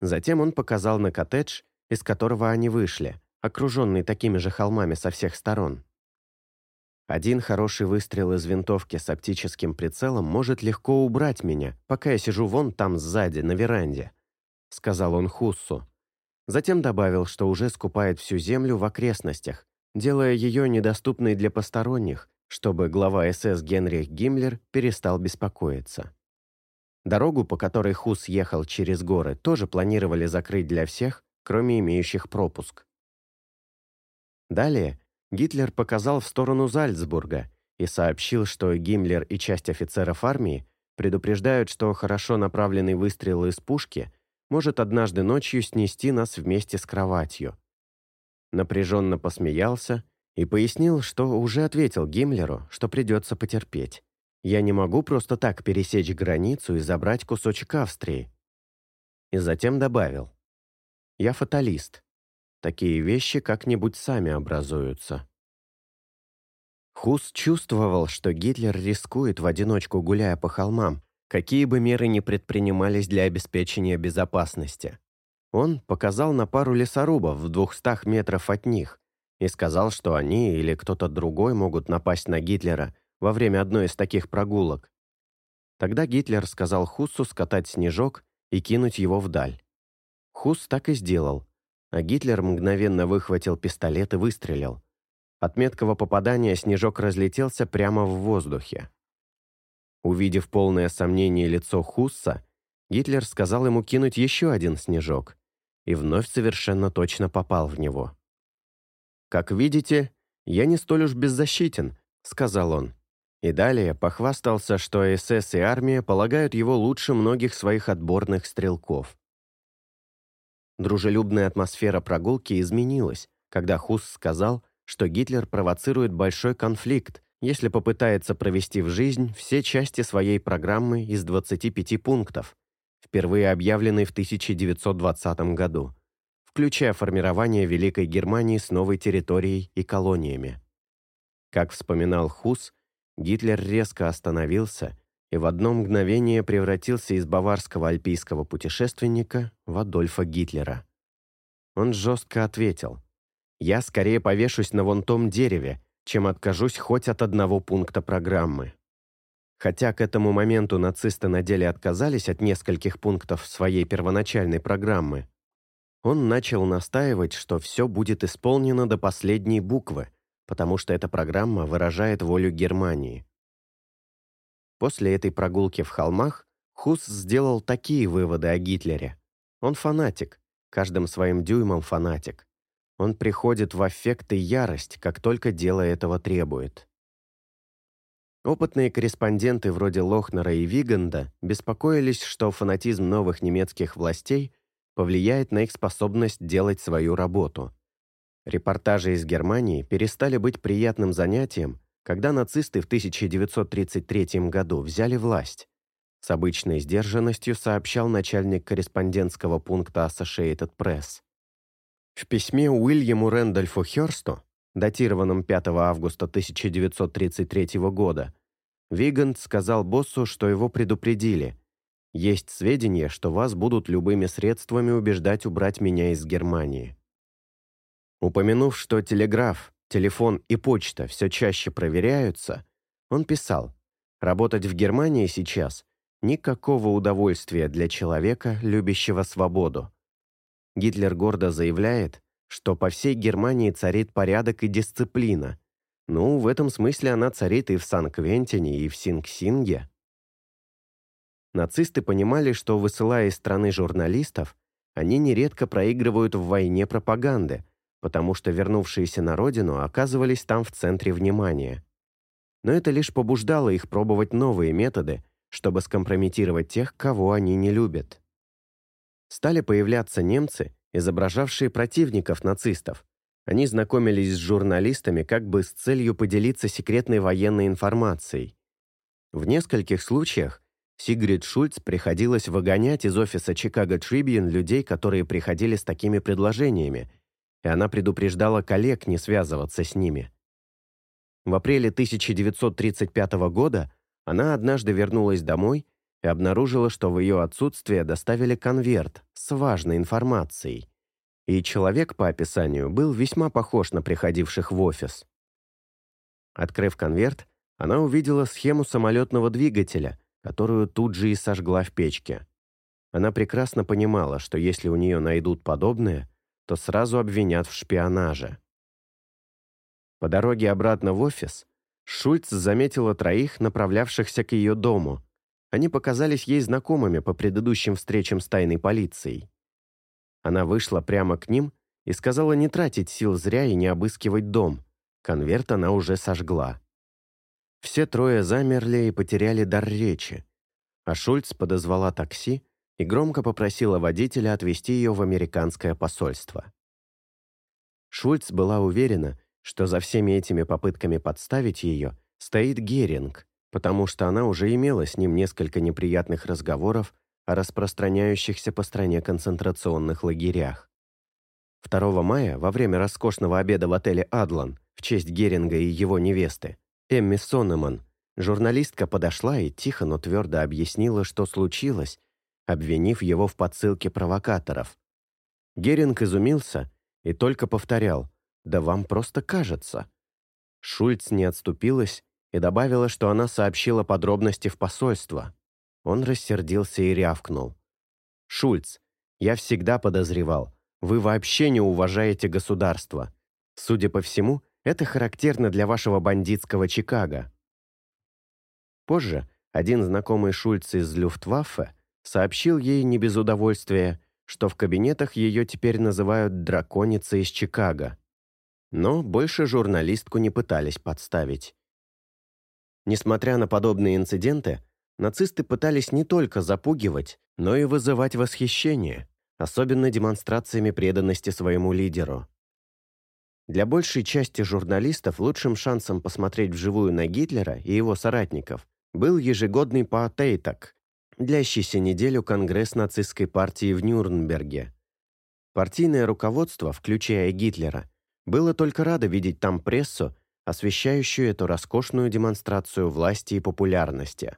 Затем он показал на коттедж, из которого они вышли, окруженный такими же холмами со всех сторон. Один хороший выстрел из винтовки с оптическим прицелом может легко убрать меня, пока я сижу вон там сзади, на веранде», — сказал он Хуссу. Затем добавил, что уже скупает всю землю в окрестностях, делая ее недоступной для посторонних, чтобы глава СС Генрих Гиммлер перестал беспокоиться. Дорогу, по которой Хус ехал через горы, тоже планировали закрыть для всех, кроме имеющих пропуск. Далее Гитлер показал в сторону Зальцбурга и сообщил, что Гиммлер и часть офицеров армии предупреждают, что хорошо направленный выстрел из пушки может однажды ночью снести нас вместе с кроватью. Напряженно посмеялся и пояснил, что уже ответил Гиммлеру, что придется потерпеть. «Я не могу просто так пересечь границу и забрать кусочек Австрии». И затем добавил. «Я фаталист. Такие вещи как-нибудь сами образуются. Хус чувствовал, что Гитлер рискует в одиночку, гуляя по холмам, какие бы меры ни предпринимались для обеспечения безопасности. Он показал на пару лесорубов в двухстах метров от них и сказал, что они или кто-то другой могут напасть на Гитлера во время одной из таких прогулок. Тогда Гитлер сказал Хуссу скатать снежок и кинуть его вдаль. Хус так и сделал, а Гитлер мгновенно выхватил пистолет и выстрелил. От меткого попадания снежок разлетелся прямо в воздухе. Увидев полное сомнение лицо Хусса, Гитлер сказал ему кинуть еще один снежок и вновь совершенно точно попал в него. «Как видите, я не столь уж беззащитен», — сказал он. И далее похвастался, что СС и армия полагают его лучше многих своих отборных стрелков. Дружелюбная атмосфера прогулки изменилась, когда Хус сказал, что Гитлер провоцирует большой конфликт, если попытается провести в жизнь все части своей программы из 25 пунктов, впервые объявленной в 1920 году, включая формирование Великой Германии с новой территорией и колониями. Как вспоминал Хус, Гитлер резко остановился и в одно мгновение превратился из баварского альпийского путешественника в Адольфа Гитлера. Он жестко ответил, «Я скорее повешусь на вон том дереве, чем откажусь хоть от одного пункта программы». Хотя к этому моменту нацисты на деле отказались от нескольких пунктов своей первоначальной программы, он начал настаивать, что все будет исполнено до последней буквы, потому что эта программа выражает волю Германии. После этой прогулки в холмах Хус сделал такие выводы о Гитлере. Он фанатик, каждым своим дюймом фанатик. Он приходит в аффект и ярость, как только дело этого требует. Опытные корреспонденты вроде Лохнера и Виганда беспокоились, что фанатизм новых немецких властей повлияет на их способность делать свою работу. Репортажи из Германии перестали быть приятным занятием, когда нацисты в 1933 году взяли власть. С обычной сдержанностью сообщал начальник корреспондентского пункта Associated Press. В письме Уильяму Рэндольфу Хёрсту, датированном 5 августа 1933 года, Вигант сказал боссу, что его предупредили. «Есть сведения, что вас будут любыми средствами убеждать убрать меня из Германии». Упомянув, что телеграф, телефон и почта все чаще проверяются, он писал, «Работать в Германии сейчас – никакого удовольствия для человека, любящего свободу». Гитлер гордо заявляет, что по всей Германии царит порядок и дисциплина. Ну, в этом смысле она царит и в Сан-Квентине, и в Синг-Синге. Нацисты понимали, что, высылая из страны журналистов, они нередко проигрывают в войне пропаганды – потому что вернувшиеся на родину оказывались там в центре внимания. Но это лишь побуждало их пробовать новые методы, чтобы скомпрометировать тех, кого они не любят. Стали появляться немцы, изображавшие противников нацистов. Они знакомились с журналистами как бы с целью поделиться секретной военной информацией. В нескольких случаях Сигрид Шульц приходилось выгонять из офиса Chicago Tribune людей, которые приходили с такими предложениями – и она предупреждала коллег не связываться с ними. В апреле 1935 года она однажды вернулась домой и обнаружила, что в ее отсутствие доставили конверт с важной информацией. И человек по описанию был весьма похож на приходивших в офис. Открыв конверт, она увидела схему самолетного двигателя, которую тут же и сожгла в печке. Она прекрасно понимала, что если у нее найдут подобное, то сразу обвинят в шпионаже. По дороге обратно в офис Шульц заметила троих, направлявшихся к ее дому. Они показались ей знакомыми по предыдущим встречам с тайной полицией. Она вышла прямо к ним и сказала не тратить сил зря и не обыскивать дом. Конверт она уже сожгла. Все трое замерли и потеряли дар речи, а Шульц подозвала такси и громко попросила водителя отвезти ее в американское посольство. Шульц была уверена, что за всеми этими попытками подставить ее стоит Геринг, потому что она уже имела с ним несколько неприятных разговоров о распространяющихся по стране концентрационных лагерях. 2 мая, во время роскошного обеда в отеле «Адлан» в честь Геринга и его невесты, Эмми Сонеман, журналистка подошла и тихо, но твердо объяснила, что случилось, обвинив его в подсылке провокаторов. Геринг изумился и только повторял «Да вам просто кажется». Шульц не отступилась и добавила, что она сообщила подробности в посольство. Он рассердился и рявкнул. «Шульц, я всегда подозревал, вы вообще не уважаете государство. Судя по всему, это характерно для вашего бандитского Чикаго». Позже один знакомый Шульц из Люфтваффе сообщил ей не без удовольствия, что в кабинетах ее теперь называют «драконицей из Чикаго». Но больше журналистку не пытались подставить. Несмотря на подобные инциденты, нацисты пытались не только запугивать, но и вызывать восхищение, особенно демонстрациями преданности своему лидеру. Для большей части журналистов лучшим шансом посмотреть вживую на Гитлера и его соратников был ежегодный Паатейтак, длящийся неделю Конгресс нацистской партии в Нюрнберге. Партийное руководство, включая Гитлера, было только радо видеть там прессу, освещающую эту роскошную демонстрацию власти и популярности.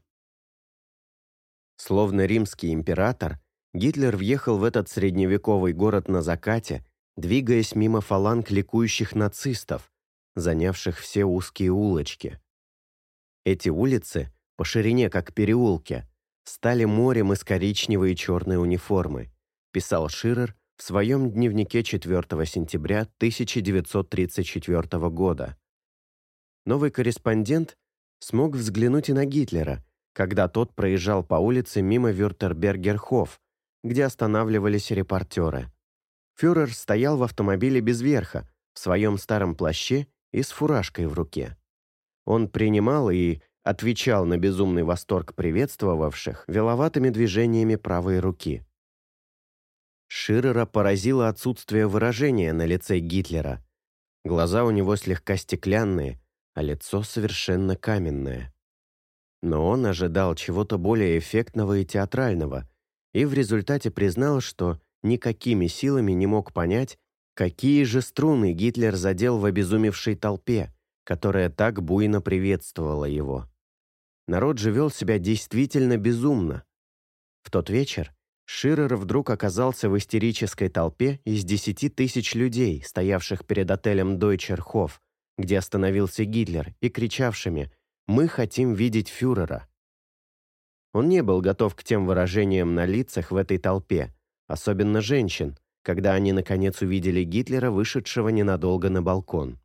Словно римский император, Гитлер въехал в этот средневековый город на закате, двигаясь мимо фаланг ликующих нацистов, занявших все узкие улочки. Эти улицы, по ширине как переулки, стали морем из коричневой и черной униформы, писал Ширер в своем дневнике 4 сентября 1934 года. Новый корреспондент смог взглянуть и на Гитлера, когда тот проезжал по улице мимо Вюртербергерхоф, где останавливались репортеры. Фюрер стоял в автомобиле без верха, в своем старом плаще и с фуражкой в руке. Он принимал и отвечал на безумный восторг приветствовавших веловатыми движениями правой руки. Ширера поразило отсутствие выражения на лице Гитлера. Глаза у него слегка стеклянные, а лицо совершенно каменное. Но он ожидал чего-то более эффектного и театрального, и в результате признал, что никакими силами не мог понять, какие же струны Гитлер задел в обезумевшей толпе, которая так буйно приветствовала его. Народ же вел себя действительно безумно. В тот вечер Ширер вдруг оказался в истерической толпе из десяти тысяч людей, стоявших перед отелем Дойчерхоф, где остановился Гитлер, и кричавшими «Мы хотим видеть фюрера». Он не был готов к тем выражениям на лицах в этой толпе, особенно женщин, когда они наконец увидели Гитлера, вышедшего ненадолго на балкон.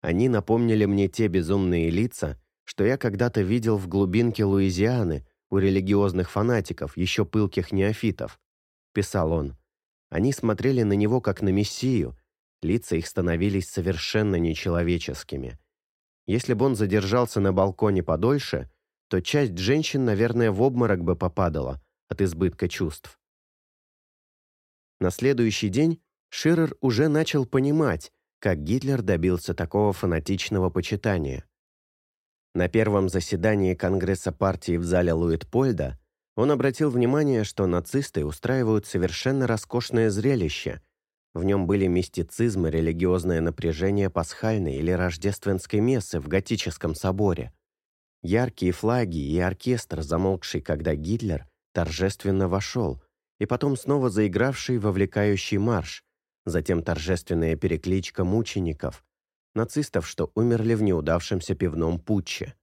Они напомнили мне те безумные лица, что я когда-то видел в глубинке Луизианы у религиозных фанатиков, еще пылких неофитов, писал он. Они смотрели на него как на мессию, лица их становились совершенно нечеловеческими. Если бы он задержался на балконе подольше, то часть женщин, наверное, в обморок бы попадала от избытка чувств. На следующий день Ширер уже начал понимать, как Гитлер добился такого фанатичного почитания. На первом заседании Конгресса партии в зале Луитпольда он обратил внимание, что нацисты устраивают совершенно роскошное зрелище – в нем были мистицизм и религиозное напряжение пасхальной или рождественской мессы в готическом соборе. Яркие флаги и оркестр, замолкший, когда Гитлер торжественно вошел, и потом снова заигравший вовлекающий марш, затем торжественная перекличка мучеников, нацистов, что умерли в неудавшемся пивном путче.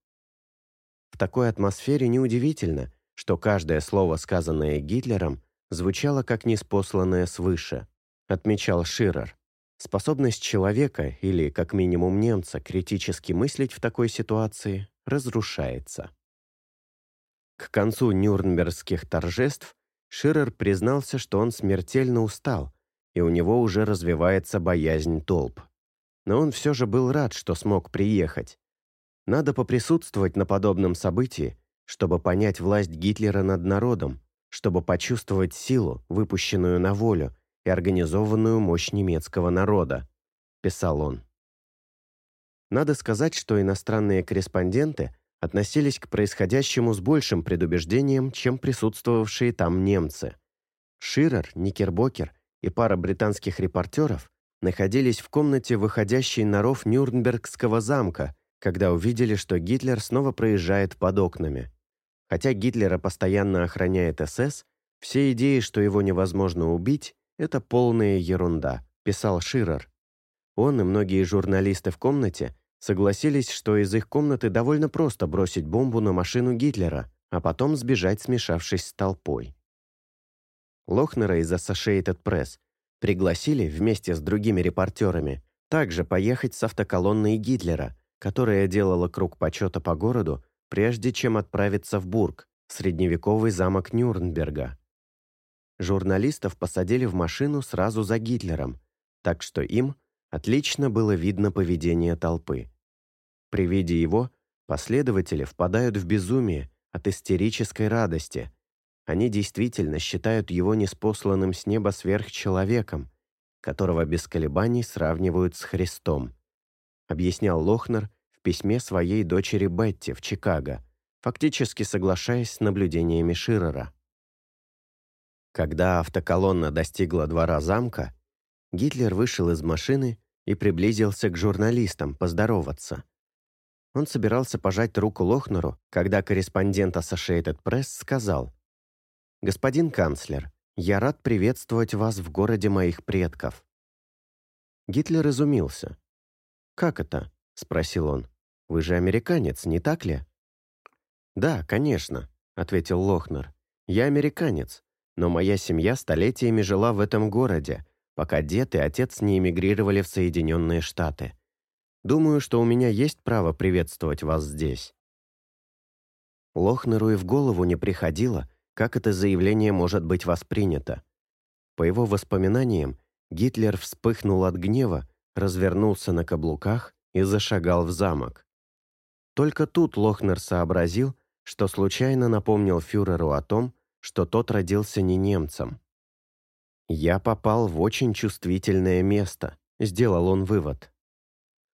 В такой атмосфере неудивительно, что каждое слово, сказанное Гитлером, звучало как неспосланное свыше отмечал Ширер. Способность человека, или как минимум немца, критически мыслить в такой ситуации разрушается. К концу нюрнбергских торжеств Ширер признался, что он смертельно устал, и у него уже развивается боязнь толп. Но он все же был рад, что смог приехать. Надо поприсутствовать на подобном событии, чтобы понять власть Гитлера над народом, чтобы почувствовать силу, выпущенную на волю, и организованную мощь немецкого народа», – писал он. Надо сказать, что иностранные корреспонденты относились к происходящему с большим предубеждением, чем присутствовавшие там немцы. Ширер, Никербокер и пара британских репортеров находились в комнате, выходящей на ров Нюрнбергского замка, когда увидели, что Гитлер снова проезжает под окнами. Хотя Гитлера постоянно охраняет СС, все идеи, что его невозможно убить, «Это полная ерунда», – писал Ширер. Он и многие журналисты в комнате согласились, что из их комнаты довольно просто бросить бомбу на машину Гитлера, а потом сбежать, смешавшись с толпой. Лохнера из Associated Press пригласили вместе с другими репортерами также поехать с автоколонной Гитлера, которая делала круг почета по городу, прежде чем отправиться в Бург, средневековый замок Нюрнберга. Журналистов посадили в машину сразу за Гитлером, так что им отлично было видно поведение толпы. При виде его последователи впадают в безумие от истерической радости. Они действительно считают его неспосланным с неба сверхчеловеком, которого без колебаний сравнивают с Христом, объяснял Лохнер в письме своей дочери Бетти в Чикаго, фактически соглашаясь с наблюдениями Ширера. Когда автоколонна достигла двора замка, Гитлер вышел из машины и приблизился к журналистам поздороваться. Он собирался пожать руку Лохнеру, когда корреспондент Associated Press сказал «Господин канцлер, я рад приветствовать вас в городе моих предков». Гитлер изумился. «Как это?» — спросил он. «Вы же американец, не так ли?» «Да, конечно», — ответил Лохнер. «Я американец, но моя семья столетиями жила в этом городе, пока дед и отец не эмигрировали в Соединенные Штаты. Думаю, что у меня есть право приветствовать вас здесь». Лохнеру и в голову не приходило, как это заявление может быть воспринято. По его воспоминаниям, Гитлер вспыхнул от гнева, развернулся на каблуках и зашагал в замок. Только тут Лохнер сообразил, что случайно напомнил фюреру о том, что тот родился не немцем. «Я попал в очень чувствительное место», — сделал он вывод.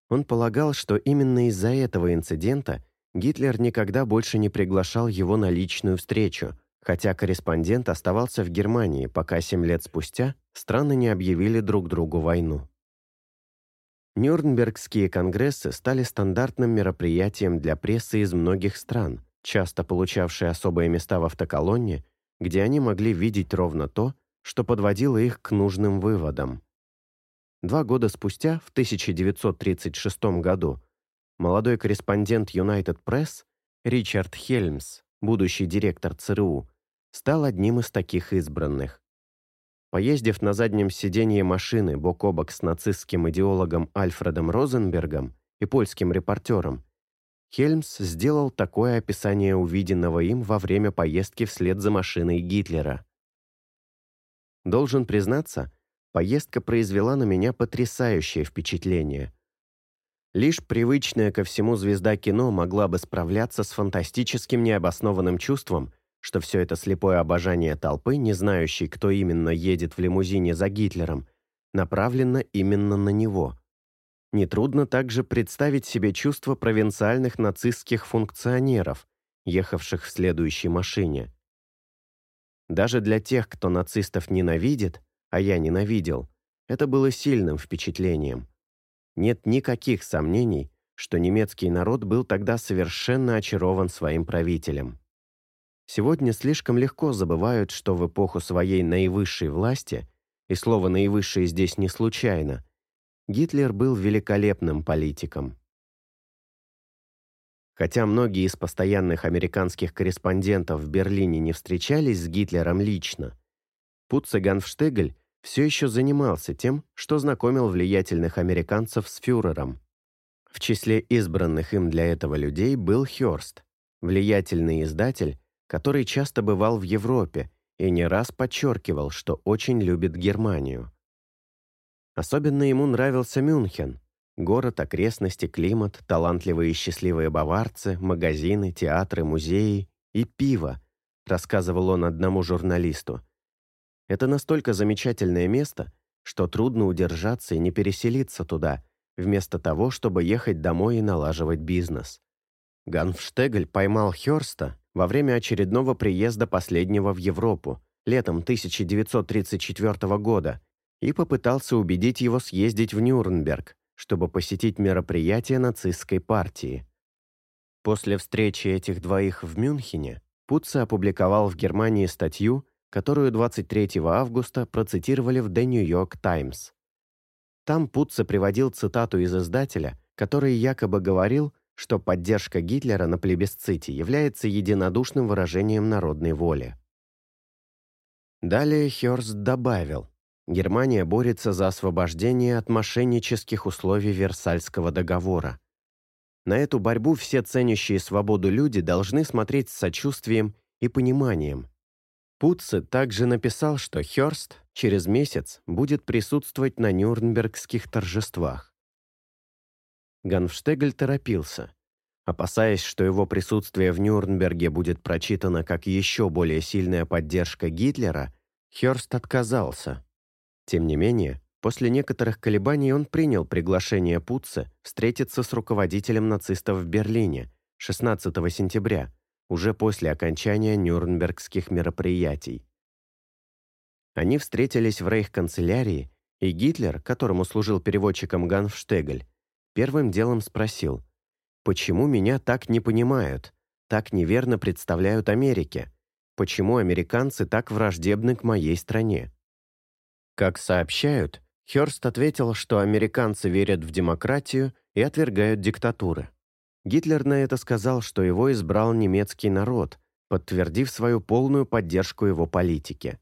Он полагал, что именно из-за этого инцидента Гитлер никогда больше не приглашал его на личную встречу, хотя корреспондент оставался в Германии, пока семь лет спустя страны не объявили друг другу войну. Нюрнбергские конгрессы стали стандартным мероприятием для прессы из многих стран, часто получавшие особые места в автоколонне, где они могли видеть ровно то, что подводило их к нужным выводам. Два года спустя, в 1936 году, молодой корреспондент United Press Ричард Хельмс, будущий директор ЦРУ, стал одним из таких избранных. Поездив на заднем сиденье машины бок о бок с нацистским идеологом Альфредом Розенбергом и польским репортером, Хельмс сделал такое описание увиденного им во время поездки вслед за машиной Гитлера. Должен признаться, поездка произвела на меня потрясающее впечатление. Лишь привычная ко всему звезда кино могла бы справляться с фантастическим необоснованным чувством, что все это слепое обожание толпы, не знающей, кто именно едет в лимузине за Гитлером, направлено именно на него. Нетрудно также представить себе чувство провинциальных нацистских функционеров, ехавших в следующей машине. Даже для тех, кто нацистов ненавидит, а я ненавидел, это было сильным впечатлением. Нет никаких сомнений, что немецкий народ был тогда совершенно очарован своим правителем. Сегодня слишком легко забывают, что в эпоху своей наивысшей власти, и слово «наивысшее» здесь не случайно, Гитлер был великолепным политиком. Хотя многие из постоянных американских корреспондентов в Берлине не встречались с Гитлером лично, Путце Ганфштегель все еще занимался тем, что знакомил влиятельных американцев с фюрером. В числе избранных им для этого людей был Хёрст, влиятельный издатель, который часто бывал в Европе и не раз подчеркивал, что очень любит Германию. Особенно ему нравился Мюнхен, город, окрестности, климат, талантливые и счастливые баварцы, магазины, театры, музеи и пиво, рассказывал он одному журналисту. Это настолько замечательное место, что трудно удержаться и не переселиться туда, вместо того, чтобы ехать домой и налаживать бизнес. Ганфштегль поймал Хёрста во время очередного приезда последнего в Европу, летом 1934 года, и попытался убедить его съездить в Нюрнберг, чтобы посетить мероприятие нацистской партии. После встречи этих двоих в Мюнхене Путце опубликовал в Германии статью, которую 23 августа процитировали в The New York Times. Там Путце приводил цитату из издателя, который якобы говорил, что поддержка Гитлера на плебисците является единодушным выражением народной воли. Далее Хёрст добавил, Германия борется за освобождение от мошеннических условий Версальского договора. На эту борьбу все ценящие свободу люди должны смотреть с сочувствием и пониманием. Путце также написал, что Хёрст через месяц будет присутствовать на Нюрнбергских торжествах. Ганфштегль торопился. Опасаясь, что его присутствие в Нюрнберге будет прочитано как еще более сильная поддержка Гитлера, Хёрст отказался. Тем не менее, после некоторых колебаний он принял приглашение Путца встретиться с руководителем нацистов в Берлине 16 сентября, уже после окончания Нюрнбергских мероприятий. Они встретились в рейх-канцелярии, и Гитлер, которому служил переводчиком Ганфштегель, первым делом спросил, «Почему меня так не понимают, так неверно представляют Америке? Почему американцы так враждебны к моей стране?» Как сообщают, Хёрст ответил, что американцы верят в демократию и отвергают диктатуры. Гитлер на это сказал, что его избрал немецкий народ, подтвердив свою полную поддержку его политике.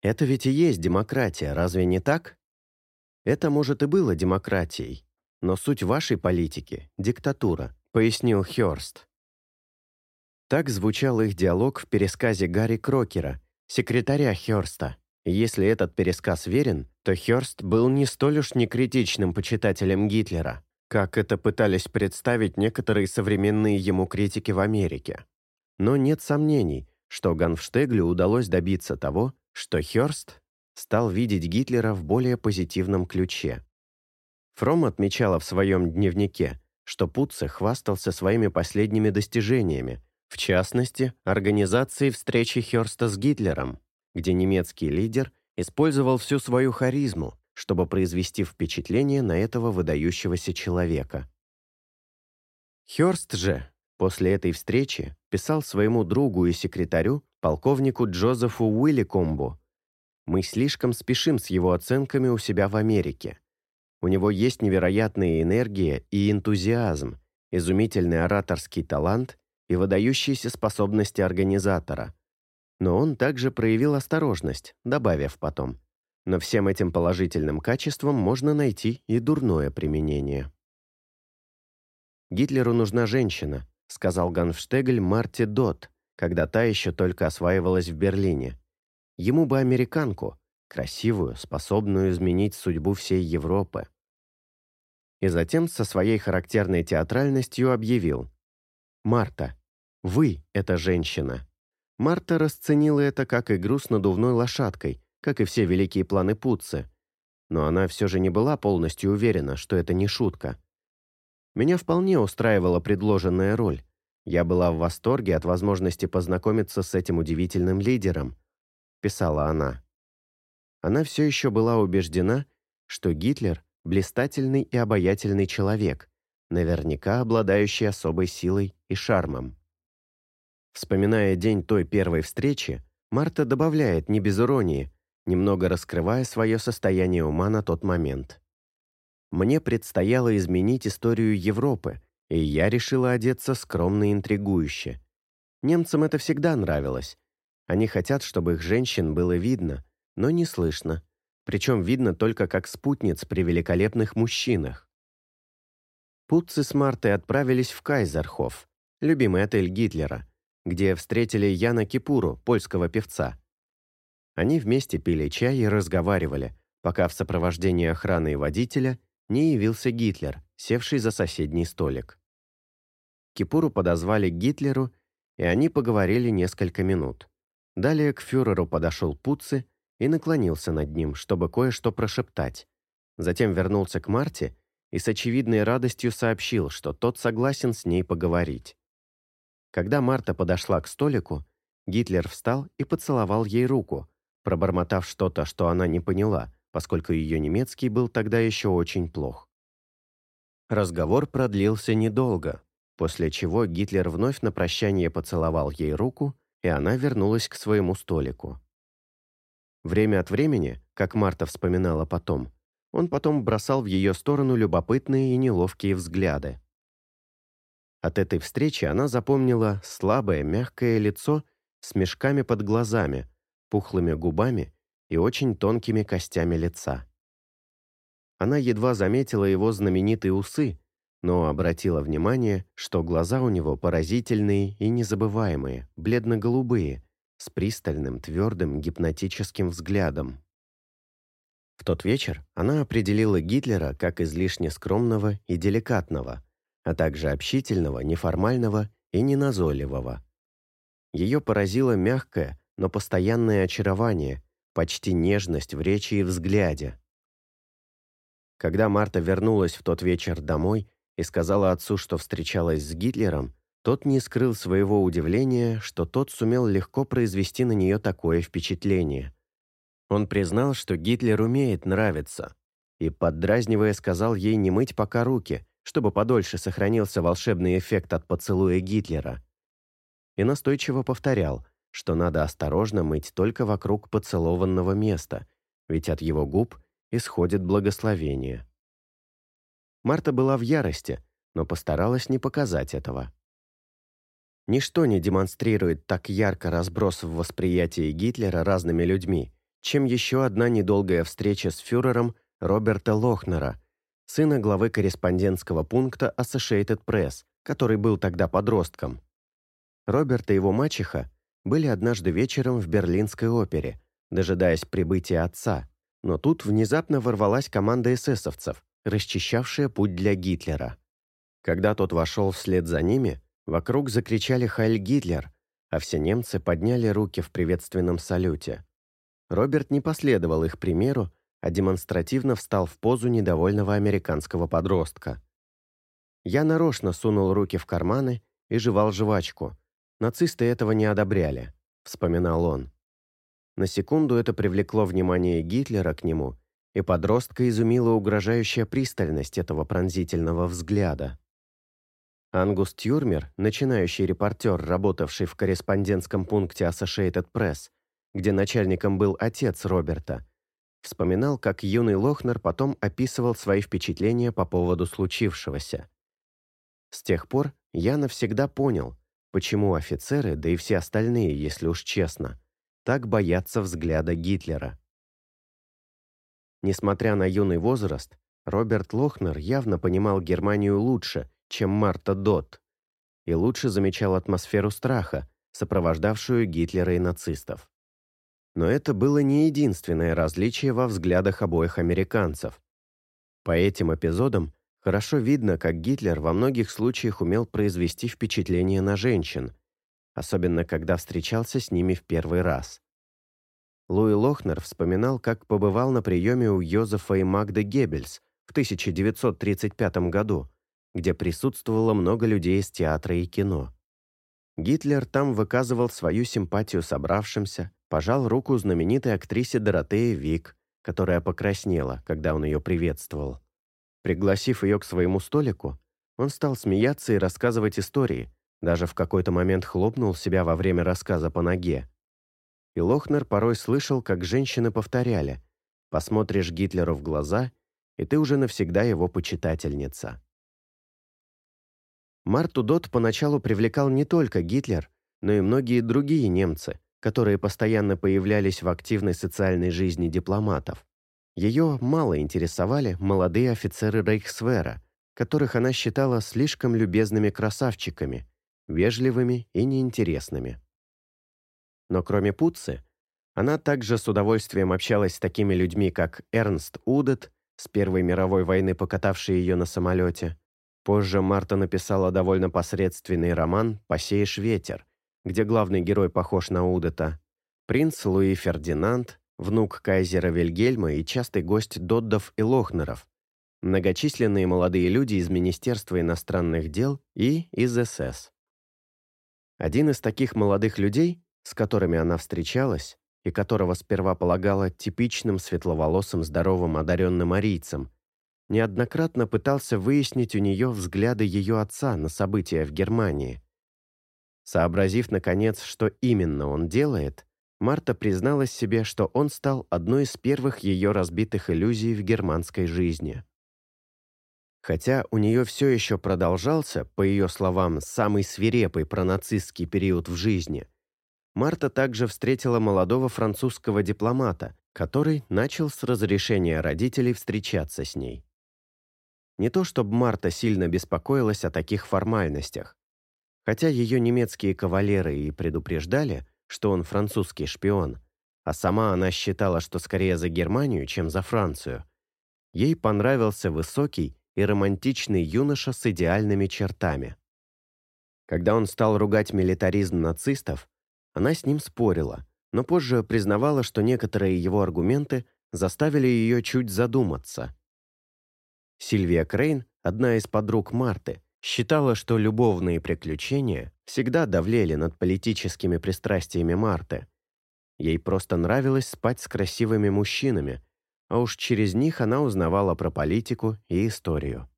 Это ведь и есть демократия, разве не так? Это, может, и было демократией, но суть вашей политики – диктатура, пояснил Хёрст. Так звучал их диалог в пересказе Гарри Крокера, секретаря Хёрста. Если этот пересказ верен, то Хёрст был не столь уж некритичным почитателем Гитлера, как это пытались представить некоторые современные ему критики в Америке. Но нет сомнений, что Ганфштеглю удалось добиться того, что Хёрст стал видеть Гитлера в более позитивном ключе. Фром отмечала в своем дневнике, что Путце хвастался своими последними достижениями, в частности, организацией встречи Хёрста с Гитлером, где немецкий лидер использовал всю свою харизму, чтобы произвести впечатление на этого выдающегося человека. Хёрст же после этой встречи писал своему другу и секретарю, полковнику Джозефу Уилликомбу, «Мы слишком спешим с его оценками у себя в Америке. У него есть невероятная энергия и энтузиазм, изумительный ораторский талант и выдающиеся способности организатора – но он также проявил осторожность, добавив потом. Но всем этим положительным качествам можно найти и дурное применение. «Гитлеру нужна женщина», — сказал Ганфштегель Марти Дот, когда та еще только осваивалась в Берлине. «Ему бы американку, красивую, способную изменить судьбу всей Европы». И затем со своей характерной театральностью объявил. «Марта, вы — эта женщина». Марта расценила это как игру с надувной лошадкой, как и все великие планы Путцы. Но она все же не была полностью уверена, что это не шутка. Меня вполне устраивала предложенная роль. Я была в восторге от возможности познакомиться с этим удивительным лидером, писала она. Она все еще была убеждена, что Гитлер – блистательный и обаятельный человек, наверняка обладающий особой силой и шармом. Вспоминая день той первой встречи, Марта добавляет не без иронии, немного раскрывая свое состояние ума на тот момент. «Мне предстояло изменить историю Европы, и я решила одеться скромно и интригующе. Немцам это всегда нравилось. Они хотят, чтобы их женщин было видно, но не слышно. Причем видно только как спутниц при великолепных мужчинах. Путцы с Мартой отправились в Кайзерхоф, любимый отель Гитлера, где встретили Яна Кипуру, польского певца. Они вместе пили чай и разговаривали, пока в сопровождении охраны и водителя не явился Гитлер, севший за соседний столик. Кипуру подозвали к Гитлеру, и они поговорили несколько минут. Далее к фюреру подошел Пуцци и наклонился над ним, чтобы кое-что прошептать. Затем вернулся к Марте и с очевидной радостью сообщил, что тот согласен с ней поговорить. Когда Марта подошла к столику, Гитлер встал и поцеловал ей руку, пробормотав что-то, что она не поняла, поскольку ее немецкий был тогда еще очень плох. Разговор продлился недолго, после чего Гитлер вновь на прощание поцеловал ей руку, и она вернулась к своему столику. Время от времени, как Марта вспоминала потом, он потом бросал в ее сторону любопытные и неловкие взгляды. От этой встречи она запомнила слабое, мягкое лицо с мешками под глазами, пухлыми губами и очень тонкими костями лица. Она едва заметила его знаменитые усы, но обратила внимание, что глаза у него поразительные и незабываемые, бледно-голубые, с пристальным, твердым, гипнотическим взглядом. В тот вечер она определила Гитлера как излишне скромного и деликатного – а также общительного, неформального и неназойливого. Ее поразило мягкое, но постоянное очарование, почти нежность в речи и взгляде. Когда Марта вернулась в тот вечер домой и сказала отцу, что встречалась с Гитлером, тот не скрыл своего удивления, что тот сумел легко произвести на нее такое впечатление. Он признал, что Гитлер умеет нравиться, и, поддразнивая, сказал ей не мыть пока руки, чтобы подольше сохранился волшебный эффект от поцелуя Гитлера. И настойчиво повторял, что надо осторожно мыть только вокруг поцелованного места, ведь от его губ исходит благословение. Марта была в ярости, но постаралась не показать этого. Ничто не демонстрирует так ярко разброс в восприятии Гитлера разными людьми, чем еще одна недолгая встреча с фюрером Роберта Лохнера, сына главы корреспондентского пункта Associated Press, который был тогда подростком. Роберт и его мачеха были однажды вечером в Берлинской опере, дожидаясь прибытия отца, но тут внезапно ворвалась команда эсэсовцев, расчищавшая путь для Гитлера. Когда тот вошел вслед за ними, Вокруг закричали «Хайль Гитлер», а все немцы подняли руки в приветственном салюте. Роберт не последовал их примеру, а демонстративно встал в позу недовольного американского подростка. Я нарочно сунул руки в карманы и жевал жвачку. Нацисты этого не одобряли, вспоминал он. На секунду это привлекло внимание Гитлера к нему, и подростка изумила угрожающая пристальность этого пронзительного взгляда. Ангус Тюрмер, начинающий репортер, работавший в корреспондентском пункте Associated Press, где начальником был отец Роберта, вспоминал, как юный Лохнер потом описывал свои впечатления по поводу случившегося. С тех пор я навсегда понял, почему офицеры, да и все остальные, если уж честно, так боятся взгляда Гитлера. Несмотря на юный возраст, Роберт Лохнер явно понимал Германию лучше – чем Марта Дот, и лучше замечал атмосферу страха, сопровождавшую Гитлера и нацистов. Но это было не единственное различие во взглядах обоих американцев. По этим эпизодам хорошо видно, как Гитлер во многих случаях умел произвести впечатление на женщин, особенно когда встречался с ними в первый раз. Луи Лохнер вспоминал, как побывал на приеме у Йозефа и Магды Геббельс в 1935 году, где присутствовало много людей из театра и кино. Гитлер там выказывал свою симпатию собравшимся, пожал руку знаменитой актрисе Доротее Вик, которая покраснела, когда он ее приветствовал. Пригласив ее к своему столику, он стал смеяться и рассказывать истории, даже в какой-то момент хлопнул себя во время рассказа по ноге. И Лохнер порой слышал, как женщины повторяли «Посмотришь Гитлеру в глаза, и ты уже навсегда его почитательница». Марту Дот поначалу привлекал не только Гитлер, но и многие другие немцы, которые постоянно появлялись в активной социальной жизни дипломатов. Ее мало интересовали молодые офицеры Рейхсвера, которых она считала слишком любезными красавчиками, вежливыми и неинтересными. Но кроме Пуцци, она также с удовольствием общалась с такими людьми, как Эрнст Удет, с Первой мировой войны покатавший ее на самолете, Позже Марта написала довольно посредственный роман «Посеешь ветер», где главный герой похож на Удета. Принц Луи Фердинанд, внук кайзера Вильгельма и частый гость Доддов и Лохнеров, многочисленные молодые люди из Министерства иностранных дел и из СС. Один из таких молодых людей, с которыми она встречалась, и которого сперва полагала типичным светловолосым здоровым одаренным арийцем, неоднократно пытался выяснить у нее взгляды ее отца на события в Германии. Сообразив, наконец, что именно он делает, Марта призналась себе, что он стал одной из первых ее разбитых иллюзий в германской жизни. Хотя у нее все еще продолжался, по ее словам, самый свирепый пронацистский период в жизни, Марта также встретила молодого французского дипломата, который начал с разрешения родителей встречаться с ней. Не то чтобы Марта сильно беспокоилась о таких формальностях. Хотя ее немецкие кавалеры и предупреждали, что он французский шпион, а сама она считала, что скорее за Германию, чем за Францию. Ей понравился высокий и романтичный юноша с идеальными чертами. Когда он стал ругать милитаризм нацистов, она с ним спорила, но позже признавала, что некоторые его аргументы заставили ее чуть задуматься – Сильвия Крейн, одна из подруг Марты, считала, что любовные приключения всегда давлели над политическими пристрастиями Марты. Ей просто нравилось спать с красивыми мужчинами, а уж через них она узнавала про политику и историю.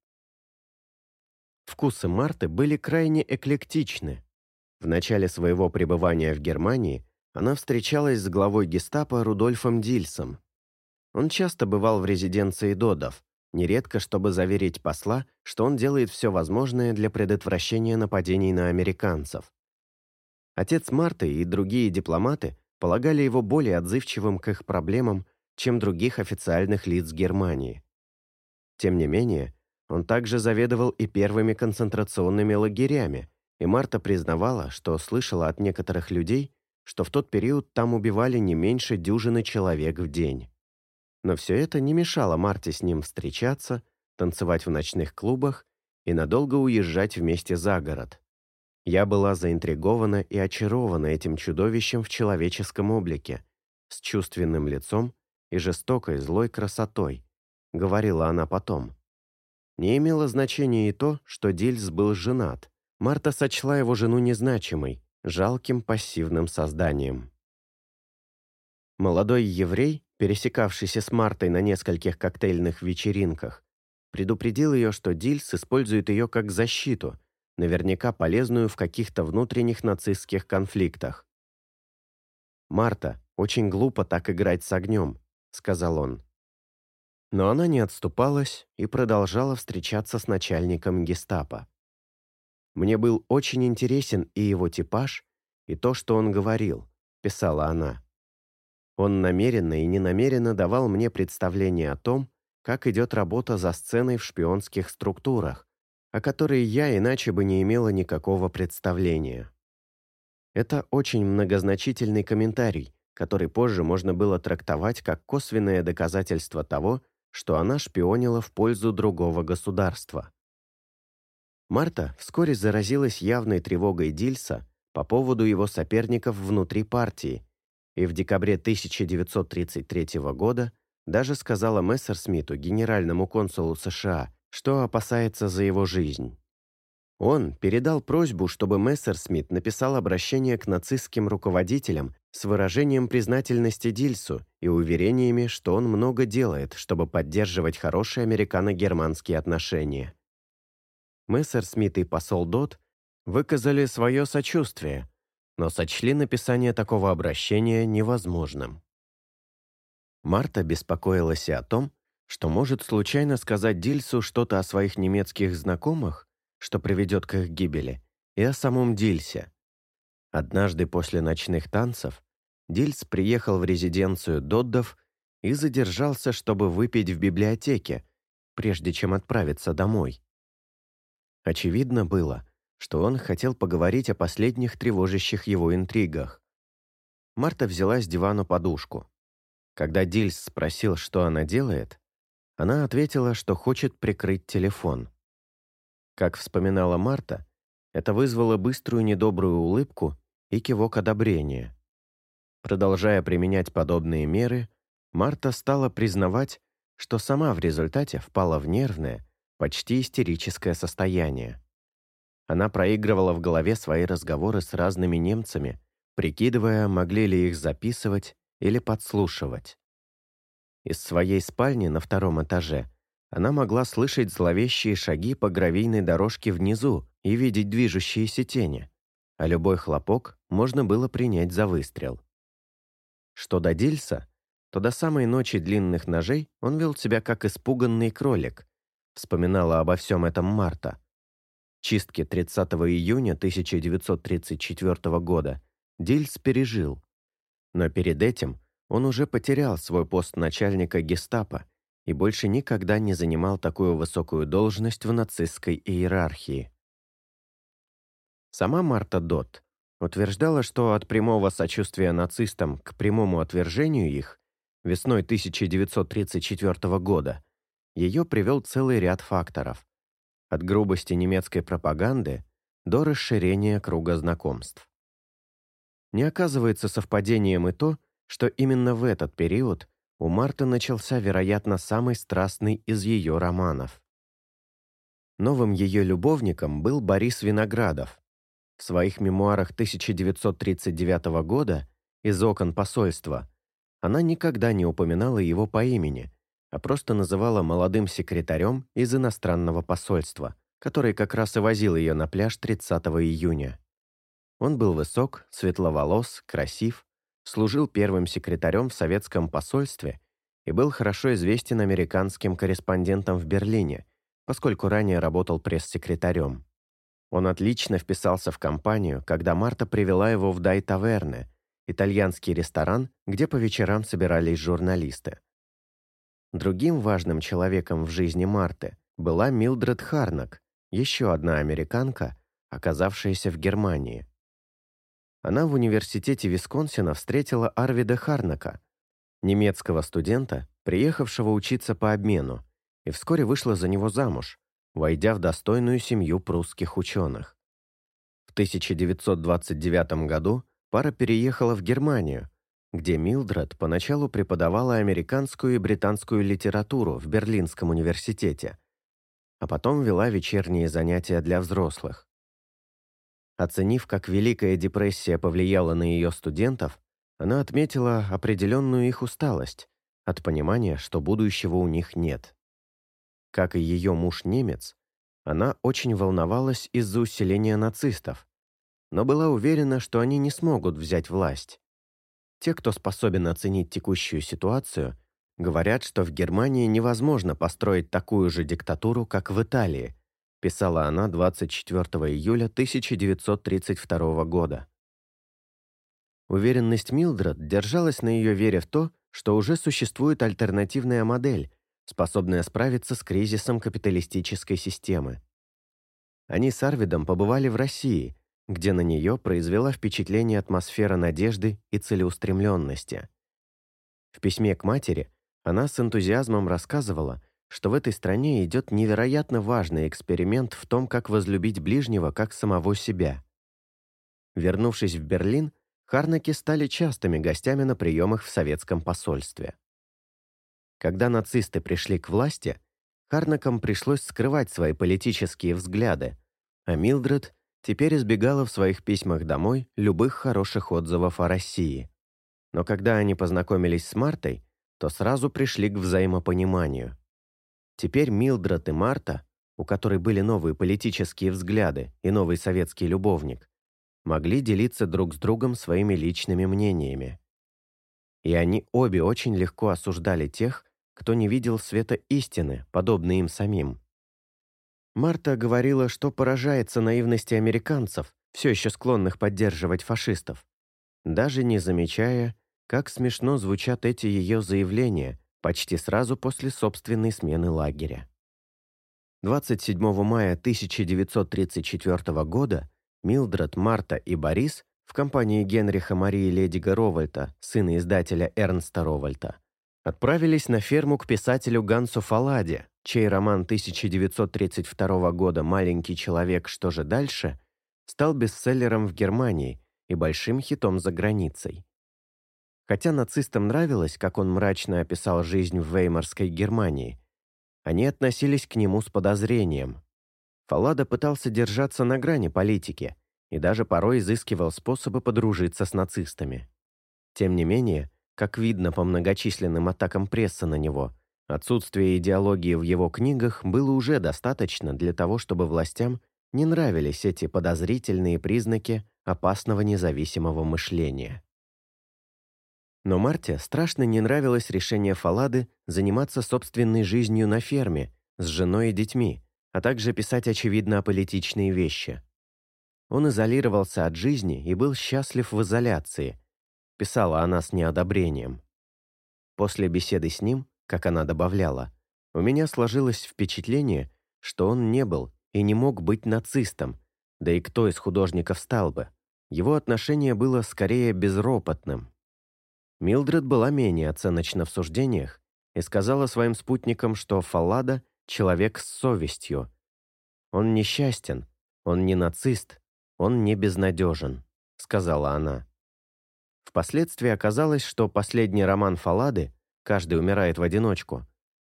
Вкусы Марты были крайне эклектичны. В начале своего пребывания в Германии она встречалась с главой гестапо Рудольфом Дильсом. Он часто бывал в резиденции Додов, нередко чтобы заверить посла, что он делает все возможное для предотвращения нападений на американцев. Отец Марты и другие дипломаты полагали его более отзывчивым к их проблемам, чем других официальных лиц Германии. Тем не менее, он также заведовал и первыми концентрационными лагерями, и Марта признавала, что слышала от некоторых людей, что в тот период там убивали не меньше дюжины человек в день. Но все это не мешало Марте с ним встречаться, танцевать в ночных клубах и надолго уезжать вместе за город. Я была заинтригована и очарована этим чудовищем в человеческом облике, с чувственным лицом и жестокой злой красотой, говорила она потом. Не имело значения и то, что Дильс был женат. Марта сочла его жену незначимой, жалким пассивным созданием. Молодой еврей, пересекавшийся с Мартой на нескольких коктейльных вечеринках, предупредил ее, что Дильс использует ее как защиту, наверняка полезную в каких-то внутренних нацистских конфликтах. «Марта, очень глупо так играть с огнем», — сказал он. Но она не отступалась и продолжала встречаться с начальником гестапо. Мне был очень интересен и его типаж, и то, что он говорил, писала она. Он намеренно и ненамеренно давал мне представление о том, как идет работа за сценой в шпионских структурах, о которой я иначе бы не имела никакого представления. Это очень многозначительный комментарий, который позже можно было трактовать как косвенное доказательство того, что она шпионила в пользу другого государства. Марта вскоре заразилась явной тревогой Дильса по поводу его соперников внутри партии и в декабре 1933 года даже сказала Мессерсмиту, генеральному консулу США, что опасается за его жизнь. Он передал просьбу, чтобы Мессерсмит написал обращение к нацистским руководителям с выражением признательности Дильсу и уверениями, что он много делает, чтобы поддерживать хорошие американо-германские отношения. Мессер Смит и посол Дот выказали свое сочувствие, но сочли написание такого обращения невозможным. Марта беспокоилась и о том, что может случайно сказать Дильсу что-то о своих немецких знакомых, что приведет к их гибели, и о самом Дильсе. Однажды после ночных танцев Дильс приехал в резиденцию Доддов и задержался, чтобы выпить в библиотеке, прежде чем отправиться домой. Очевидно было, что он хотел поговорить о последних тревожащих его интригах. Марта взяла с дивана подушку. Когда Дильс спросил, что она делает, она ответила, что хочет прикрыть телефон. Как вспоминала Марта, это вызвало быструю недобрую улыбку и кивок одобрения. Продолжая применять подобные меры, Марта стала признавать, что сама в результате впала в нервное, почти истерическое состояние. Она проигрывала в голове свои разговоры с разными немцами, прикидывая, могли ли их записывать или подслушивать. Из своей спальни на втором этаже она могла слышать зловещие шаги по гравийной дорожке внизу и видеть движущиеся тени, а любой хлопок можно было принять за выстрел. Что до Дильса, то до самой ночи длинных ножей он вел себя как испуганный кролик, Вспоминала обо всем этом Марта. Чистки 30 июня 1934 года Дильс пережил. Но перед этим он уже потерял свой пост начальника гестапо и больше никогда не занимал такую высокую должность в нацистской иерархии. Сама Марта Дот утверждала, что от прямого сочувствия нацистам к прямому отвержению их весной 1934 года ее привел целый ряд факторов. От грубости немецкой пропаганды до расширения круга знакомств. Не оказывается совпадением и то, что именно в этот период у Марты начался, вероятно, самый страстный из ее романов. Новым ее любовником был Борис Виноградов. В своих мемуарах 1939 года «Из окон посольства» она никогда не упоминала его по имени, а просто называла молодым секретарем из иностранного посольства, который как раз и возил ее на пляж 30 июня. Он был высок, светловолос, красив, служил первым секретарем в советском посольстве и был хорошо известен американским корреспондентам в Берлине, поскольку ранее работал пресс-секретарем. Он отлично вписался в компанию, когда Марта привела его в Дай Таверне, итальянский ресторан, где по вечерам собирались журналисты. Другим важным человеком в жизни Марты была Милдред Харнак, еще одна американка, оказавшаяся в Германии. Она в университете Висконсина встретила Арвида Харнака, немецкого студента, приехавшего учиться по обмену, и вскоре вышла за него замуж, войдя в достойную семью прусских ученых. В 1929 году пара переехала в Германию, где Милдред поначалу преподавала американскую и британскую литературу в Берлинском университете, а потом вела вечерние занятия для взрослых. Оценив, как Великая депрессия повлияла на ее студентов, она отметила определенную их усталость от понимания, что будущего у них нет. Как и ее муж-немец, она очень волновалась из-за усиления нацистов, но была уверена, что они не смогут взять власть. Те, кто способен оценить текущую ситуацию, говорят, что в Германии невозможно построить такую же диктатуру, как в Италии, писала она 24 июля 1932 года. Уверенность Милдред держалась на ее вере в то, что уже существует альтернативная модель, способная справиться с кризисом капиталистической системы. Они с Арвидом побывали в России, где на нее произвела впечатление атмосфера надежды и целеустремленности. В письме к матери она с энтузиазмом рассказывала, что в этой стране идет невероятно важный эксперимент в том, как возлюбить ближнего как самого себя. Вернувшись в Берлин, Харнаки стали частыми гостями на приемах в советском посольстве. Когда нацисты пришли к власти, Харнакам пришлось скрывать свои политические взгляды, а Милдред теперь избегала в своих письмах домой любых хороших отзывов о России. Но когда они познакомились с Мартой, то сразу пришли к взаимопониманию. Теперь Милдред и Марта, у которой были новые политические взгляды и новый советский любовник, могли делиться друг с другом своими личными мнениями. И они обе очень легко осуждали тех, кто не видел света истины, подобно им самим. Марта говорила, что поражается наивности американцев, все еще склонных поддерживать фашистов, даже не замечая, как смешно звучат эти ее заявления почти сразу после собственной смены лагеря. 27 мая 1934 года Милдред, Марта и Борис в компании Генриха Марии Ледига Ровальта, сына издателя Эрнста Ровальта, отправились на ферму к писателю Гансу Фаладе, чей роман 1932 года «Маленький человек. Что же дальше?» стал бестселлером в Германии и большим хитом за границей. Хотя нацистам нравилось, как он мрачно описал жизнь в Веймарской Германии, они относились к нему с подозрением. Фалада пытался держаться на грани политики и даже порой изыскивал способы подружиться с нацистами. Тем не менее, как видно по многочисленным атакам прессы на него, отсутствие идеологии в его книгах было уже достаточно для того, чтобы властям не нравились эти подозрительные признаки опасного независимого мышления. Но Марте страшно не нравилось решение Фалады заниматься собственной жизнью на ферме, с женой и детьми, а также писать очевидно аполитичные вещи. Он изолировался от жизни и был счастлив в изоляции, писала она с неодобрением. После беседы с ним, как она добавляла, у меня сложилось впечатление, что он не был и не мог быть нацистом, да и кто из художников стал бы. Его отношение было скорее безропотным. Милдред была менее оценочна в суждениях и сказала своим спутникам, что Фаллада — человек с совестью. «Он несчастен, он не нацист, он не безнадежен», — сказала она. Впоследствии оказалось, что последний роман Фаллады «Каждый умирает в одиночку»,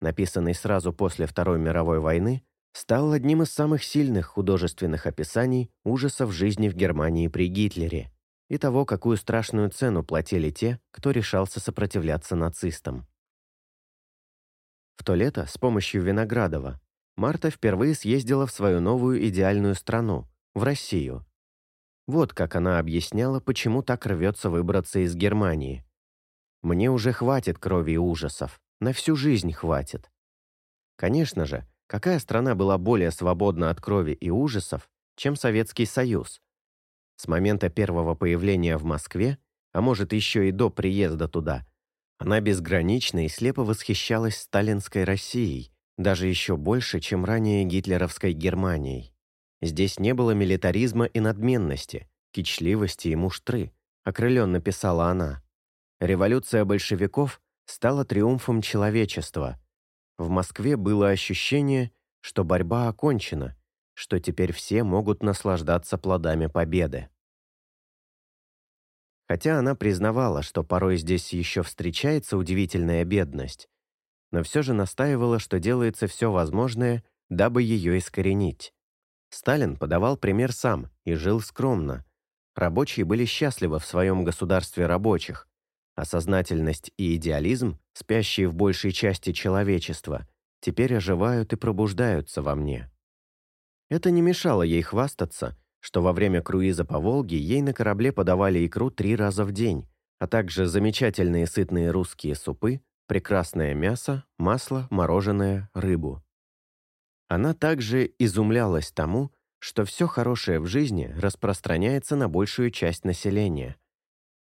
написанный сразу после Второй мировой войны, стал одним из самых сильных художественных описаний ужасов жизни в Германии при Гитлере и того, какую страшную цену платили те, кто решался сопротивляться нацистам. В то лето с помощью Виноградова Марта впервые съездила в свою новую идеальную страну, в Россию. Вот как она объясняла, почему так рвется выбраться из Германии. «Мне уже хватит крови и ужасов. На всю жизнь хватит». Конечно же, какая страна была более свободна от крови и ужасов, чем Советский Союз? С момента первого появления в Москве, а может еще и до приезда туда, она безгранично и слепо восхищалась сталинской Россией, даже еще больше, чем ранее гитлеровской Германией. Здесь не было милитаризма и надменности, кичливости и муштры, окрыленно писала она. Революция большевиков стала триумфом человечества. В Москве было ощущение, что борьба окончена, что теперь все могут наслаждаться плодами победы. Хотя она признавала, что порой здесь еще встречается удивительная бедность, но все же настаивала, что делается все возможное, дабы ее искоренить. Сталин подавал пример сам и жил скромно. Рабочие были счастливы в своем государстве рабочих, а сознательность и идеализм, спящие в большей части человечества, теперь оживают и пробуждаются во мне. Это не мешало ей хвастаться, что во время круиза по Волге ей на корабле подавали икру три раза в день, а также замечательные сытные русские супы, прекрасное мясо, масло, мороженое, рыбу. Она также изумлялась тому, что все хорошее в жизни распространяется на большую часть населения.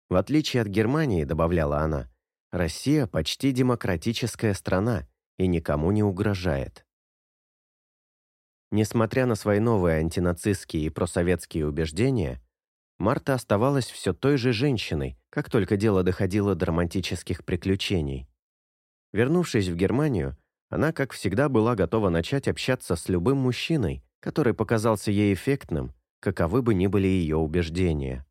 В отличие от Германии, добавляла она, Россия почти демократическая страна и никому не угрожает. Несмотря на свои новые антинацистские и просоветские убеждения, Марта оставалась все той же женщиной, как только дело доходило до романтических приключений. Вернувшись в Германию, она, как всегда, была готова начать общаться с любым мужчиной, который показался ей эффектным, каковы бы ни были ее убеждения.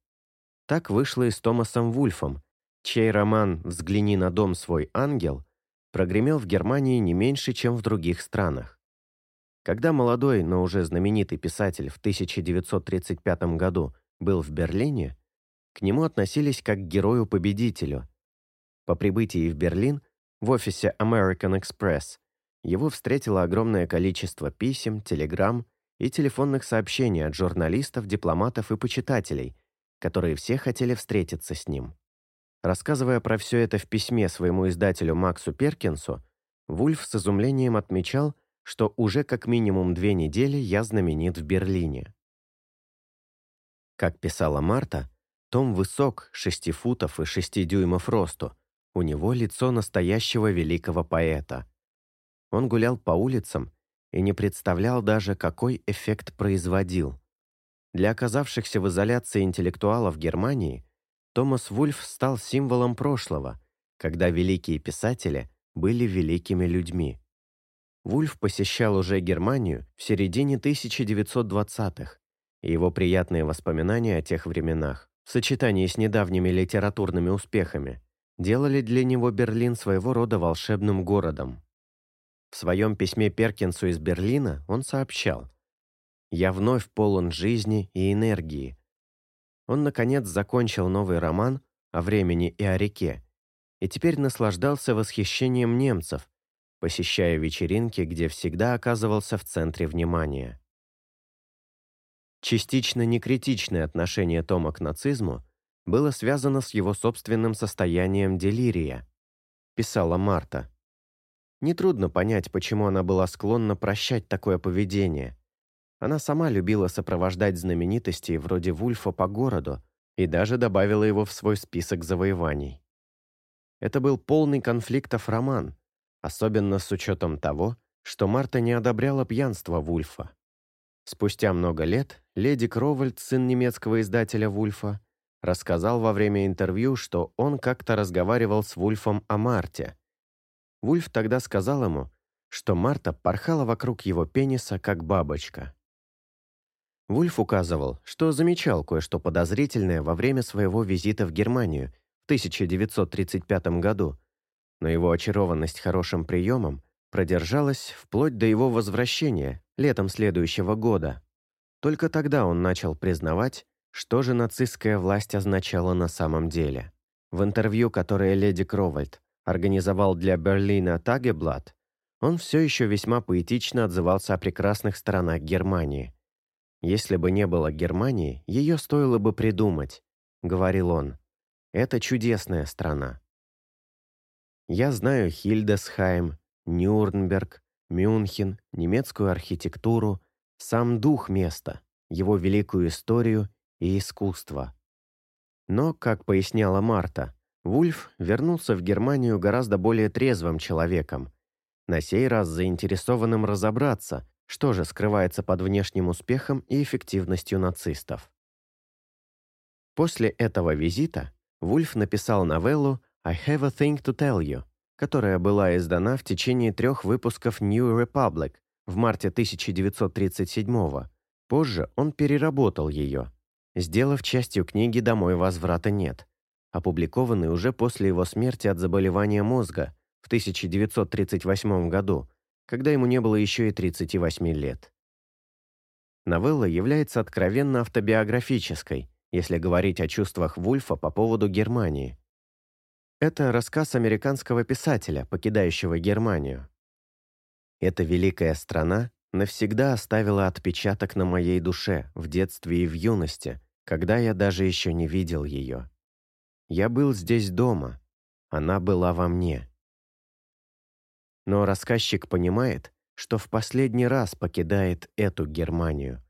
Так вышло и с Томасом Вульфом, чей роман «Взгляни на дом свой, ангел» прогремел в Германии не меньше, чем в других странах. Когда молодой, но уже знаменитый писатель в 1935 году был в Берлине, к нему относились как к герою-победителю. По прибытии в Берлин в офисе American Express его встретило огромное количество писем, телеграмм и телефонных сообщений от журналистов, дипломатов и почитателей, которые все хотели встретиться с ним. Рассказывая про все это в письме своему издателю Максу Перкинсу, Вульф с изумлением отмечал, что уже как минимум две недели я знаменит в Берлине. Как писала Марта, Том высок, 6 футов и 6 дюймов росту. У него лицо настоящего великого поэта. Он гулял по улицам и не представлял даже, какой эффект производил. Для оказавшихся в изоляции интеллектуалов Германии Томас Вульф стал символом прошлого, когда великие писатели были великими людьми. Вульф посещал уже Германию в середине 1920-х, и его приятные воспоминания о тех временах, в сочетании с недавними литературными успехами, делали для него Берлин своего рода волшебным городом. В своем письме Перкинсу из Берлина он сообщал «Я вновь полон жизни и энергии». Он, наконец, закончил новый роман о времени и о реке, и теперь наслаждался восхищением немцев, посещая вечеринки, где всегда оказывался в центре внимания. Частично некритичное отношение Тома к нацизму было связано с его собственным состоянием делирия, писала Марта. Нетрудно понять, почему она была склонна прощать такое поведение. Она сама любила сопровождать знаменитостей вроде Вульфа по городу и даже добавила его в свой список завоеваний. Это был полный конфликтов роман, особенно с учетом того, что Марта не одобряла пьянство Вульфа. Спустя много лет леди Кровальд, сын немецкого издателя Вульфа, рассказал во время интервью, что он как-то разговаривал с Вульфом о Марте. Вульф тогда сказал ему, что Марта порхала вокруг его пениса, как бабочка. Вульф указывал, что замечал кое-что подозрительное во время своего визита в Германию в 1935 году, но его очарованность хорошим приемом продержалась вплоть до его возвращения, летом следующего года. Только тогда он начал признавать, что же нацистская власть означала на самом деле. В интервью, которое леди Кровальд организовал для Берлина Тагеблат, он все еще весьма поэтично отзывался о прекрасных сторонах Германии. «Если бы не было Германии, ее стоило бы придумать», — говорил он. «Это чудесная страна». Я знаю Хильдесхайм, Нюрнберг, Мюнхен, немецкую архитектуру, сам дух места, его великую историю и искусство. Но, как поясняла Марта, Вульф вернулся в Германию гораздо более трезвым человеком, на сей раз заинтересованным разобраться, что же скрывается под внешним успехом и эффективностью нацистов. После этого визита Вульф написал новеллу «I have a thing to tell you», которая была издана в течение трех выпусков New Republic в марте 1937 -го. Позже он переработал ее, сделав частью книги «Домой возврата нет», опубликованной уже после его смерти от заболевания мозга в 1938 году, когда ему не было еще и 38 лет. Новелла является откровенно автобиографической, если говорить о чувствах Вульфа по поводу Германии. Это рассказ американского писателя, покидающего Германию. Эта великая страна навсегда оставила отпечаток на моей душе в детстве и в юности, когда я даже еще не видел ее. Я был здесь дома, она была во мне. Но рассказчик понимает, что в последний раз покидает эту Германию.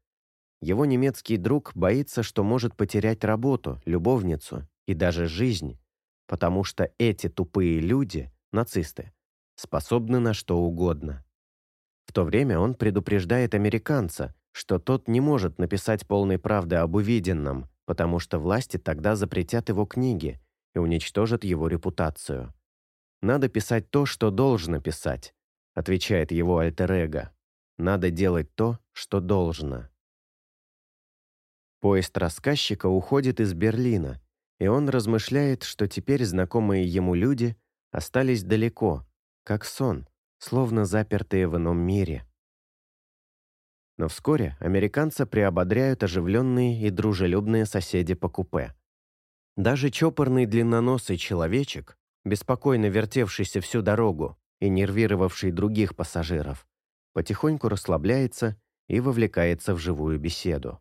Его немецкий друг боится, что может потерять работу, любовницу и даже жизнь, потому что эти тупые люди, нацисты, способны на что угодно. В то время он предупреждает американца, что тот не может написать полной правды об увиденном, потому что власти тогда запретят его книги и уничтожат его репутацию. «Надо писать то, что должно писать», отвечает его альтер-эго. «Надо делать то, что должно». Поезд рассказчика уходит из Берлина, и он размышляет, что теперь знакомые ему люди остались далеко, как сон, словно запертые в ином мире. Но вскоре американца приободряют оживленные и дружелюбные соседи по купе. Даже чопорный длинноносый человечек, беспокойно вертевшийся всю дорогу и нервировавший других пассажиров, потихоньку расслабляется и вовлекается в живую беседу.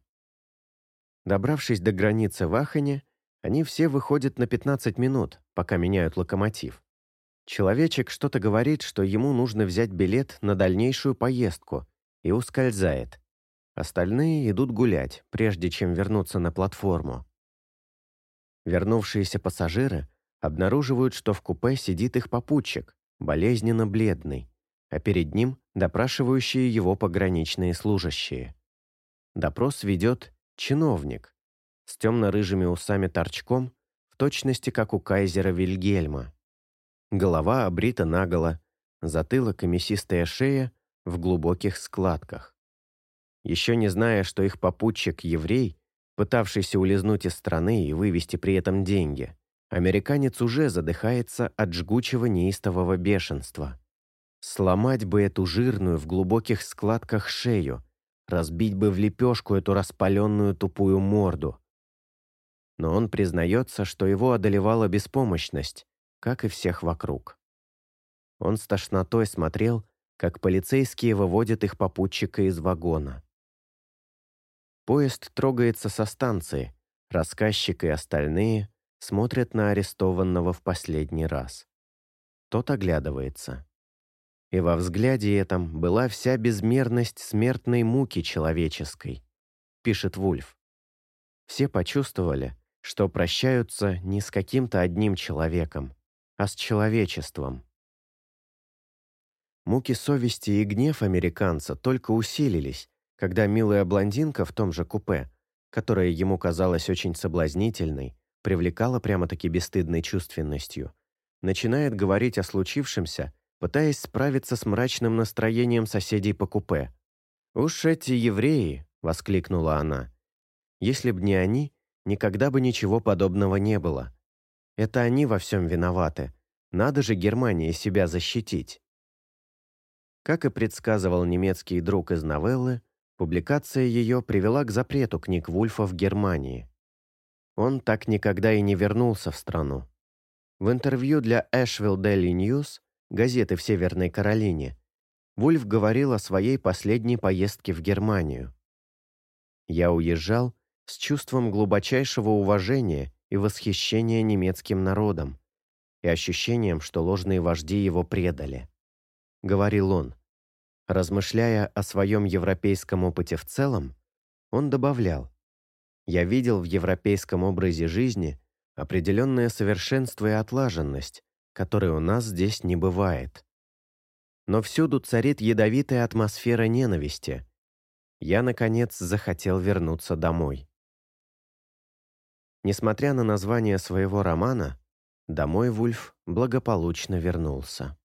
Добравшись до границы в Ахане, они все выходят на 15 минут, пока меняют локомотив. Человечек что-то говорит, что ему нужно взять билет на дальнейшую поездку, и ускользает. Остальные идут гулять, прежде чем вернуться на платформу. Вернувшиеся пассажиры обнаруживают, что в купе сидит их попутчик, болезненно бледный, а перед ним допрашивающие его пограничные служащие. Допрос ведет чиновник с темно-рыжими усами торчком, в точности как у кайзера Вильгельма. Голова обрита наголо, затылок и мясистая шея в глубоких складках. Еще не зная, что их попутчик – еврей, пытавшийся улизнуть из страны и вывести при этом деньги, американец уже задыхается от жгучего неистового бешенства. Сломать бы эту жирную в глубоких складках шею, разбить бы в лепешку эту распаленную тупую морду. Но он признается, что его одолевала беспомощность, как и всех вокруг. Он с тошнотой смотрел, как полицейские выводят их попутчика из вагона. Поезд трогается со станции, рассказчик и остальные смотрят на арестованного в последний раз. Тот оглядывается. И во взгляде этом была вся безмерность смертной муки человеческой, пишет Вульф. Все почувствовали, что прощаются не с каким-то одним человеком, а с человечеством. Муки совести и гнев американца только усилились, когда милая блондинка в том же купе, которая ему казалась очень соблазнительной, привлекала прямо-таки бесстыдной чувственностью, начинает говорить о случившемся, пытаясь справиться с мрачным настроением соседей по купе. «Уж эти евреи!» — воскликнула она. «Если б не они, никогда бы ничего подобного не было. Это они во всем виноваты. Надо же Германии себя защитить. Как и предсказывал немецкий друг из новеллы, публикация ее привела к запрету книг Вульфа в Германии. Он так никогда и не вернулся в страну. В интервью для Asheville Daily News, газеты в Северной Каролине, Вульф говорил о своей последней поездке в Германию. «Я уезжал с чувством глубочайшего уважения и восхищения немецким народом и ощущением, что ложные вожди его предали», — говорил он. Размышляя о своем европейском опыте в целом, он добавлял, «Я видел в европейском образе жизни определенное совершенство и отлаженность, которой у нас здесь не бывает. Но всюду царит ядовитая атмосфера ненависти. Я, наконец, захотел вернуться домой. Несмотря на название своего романа, домой Вульф благополучно вернулся.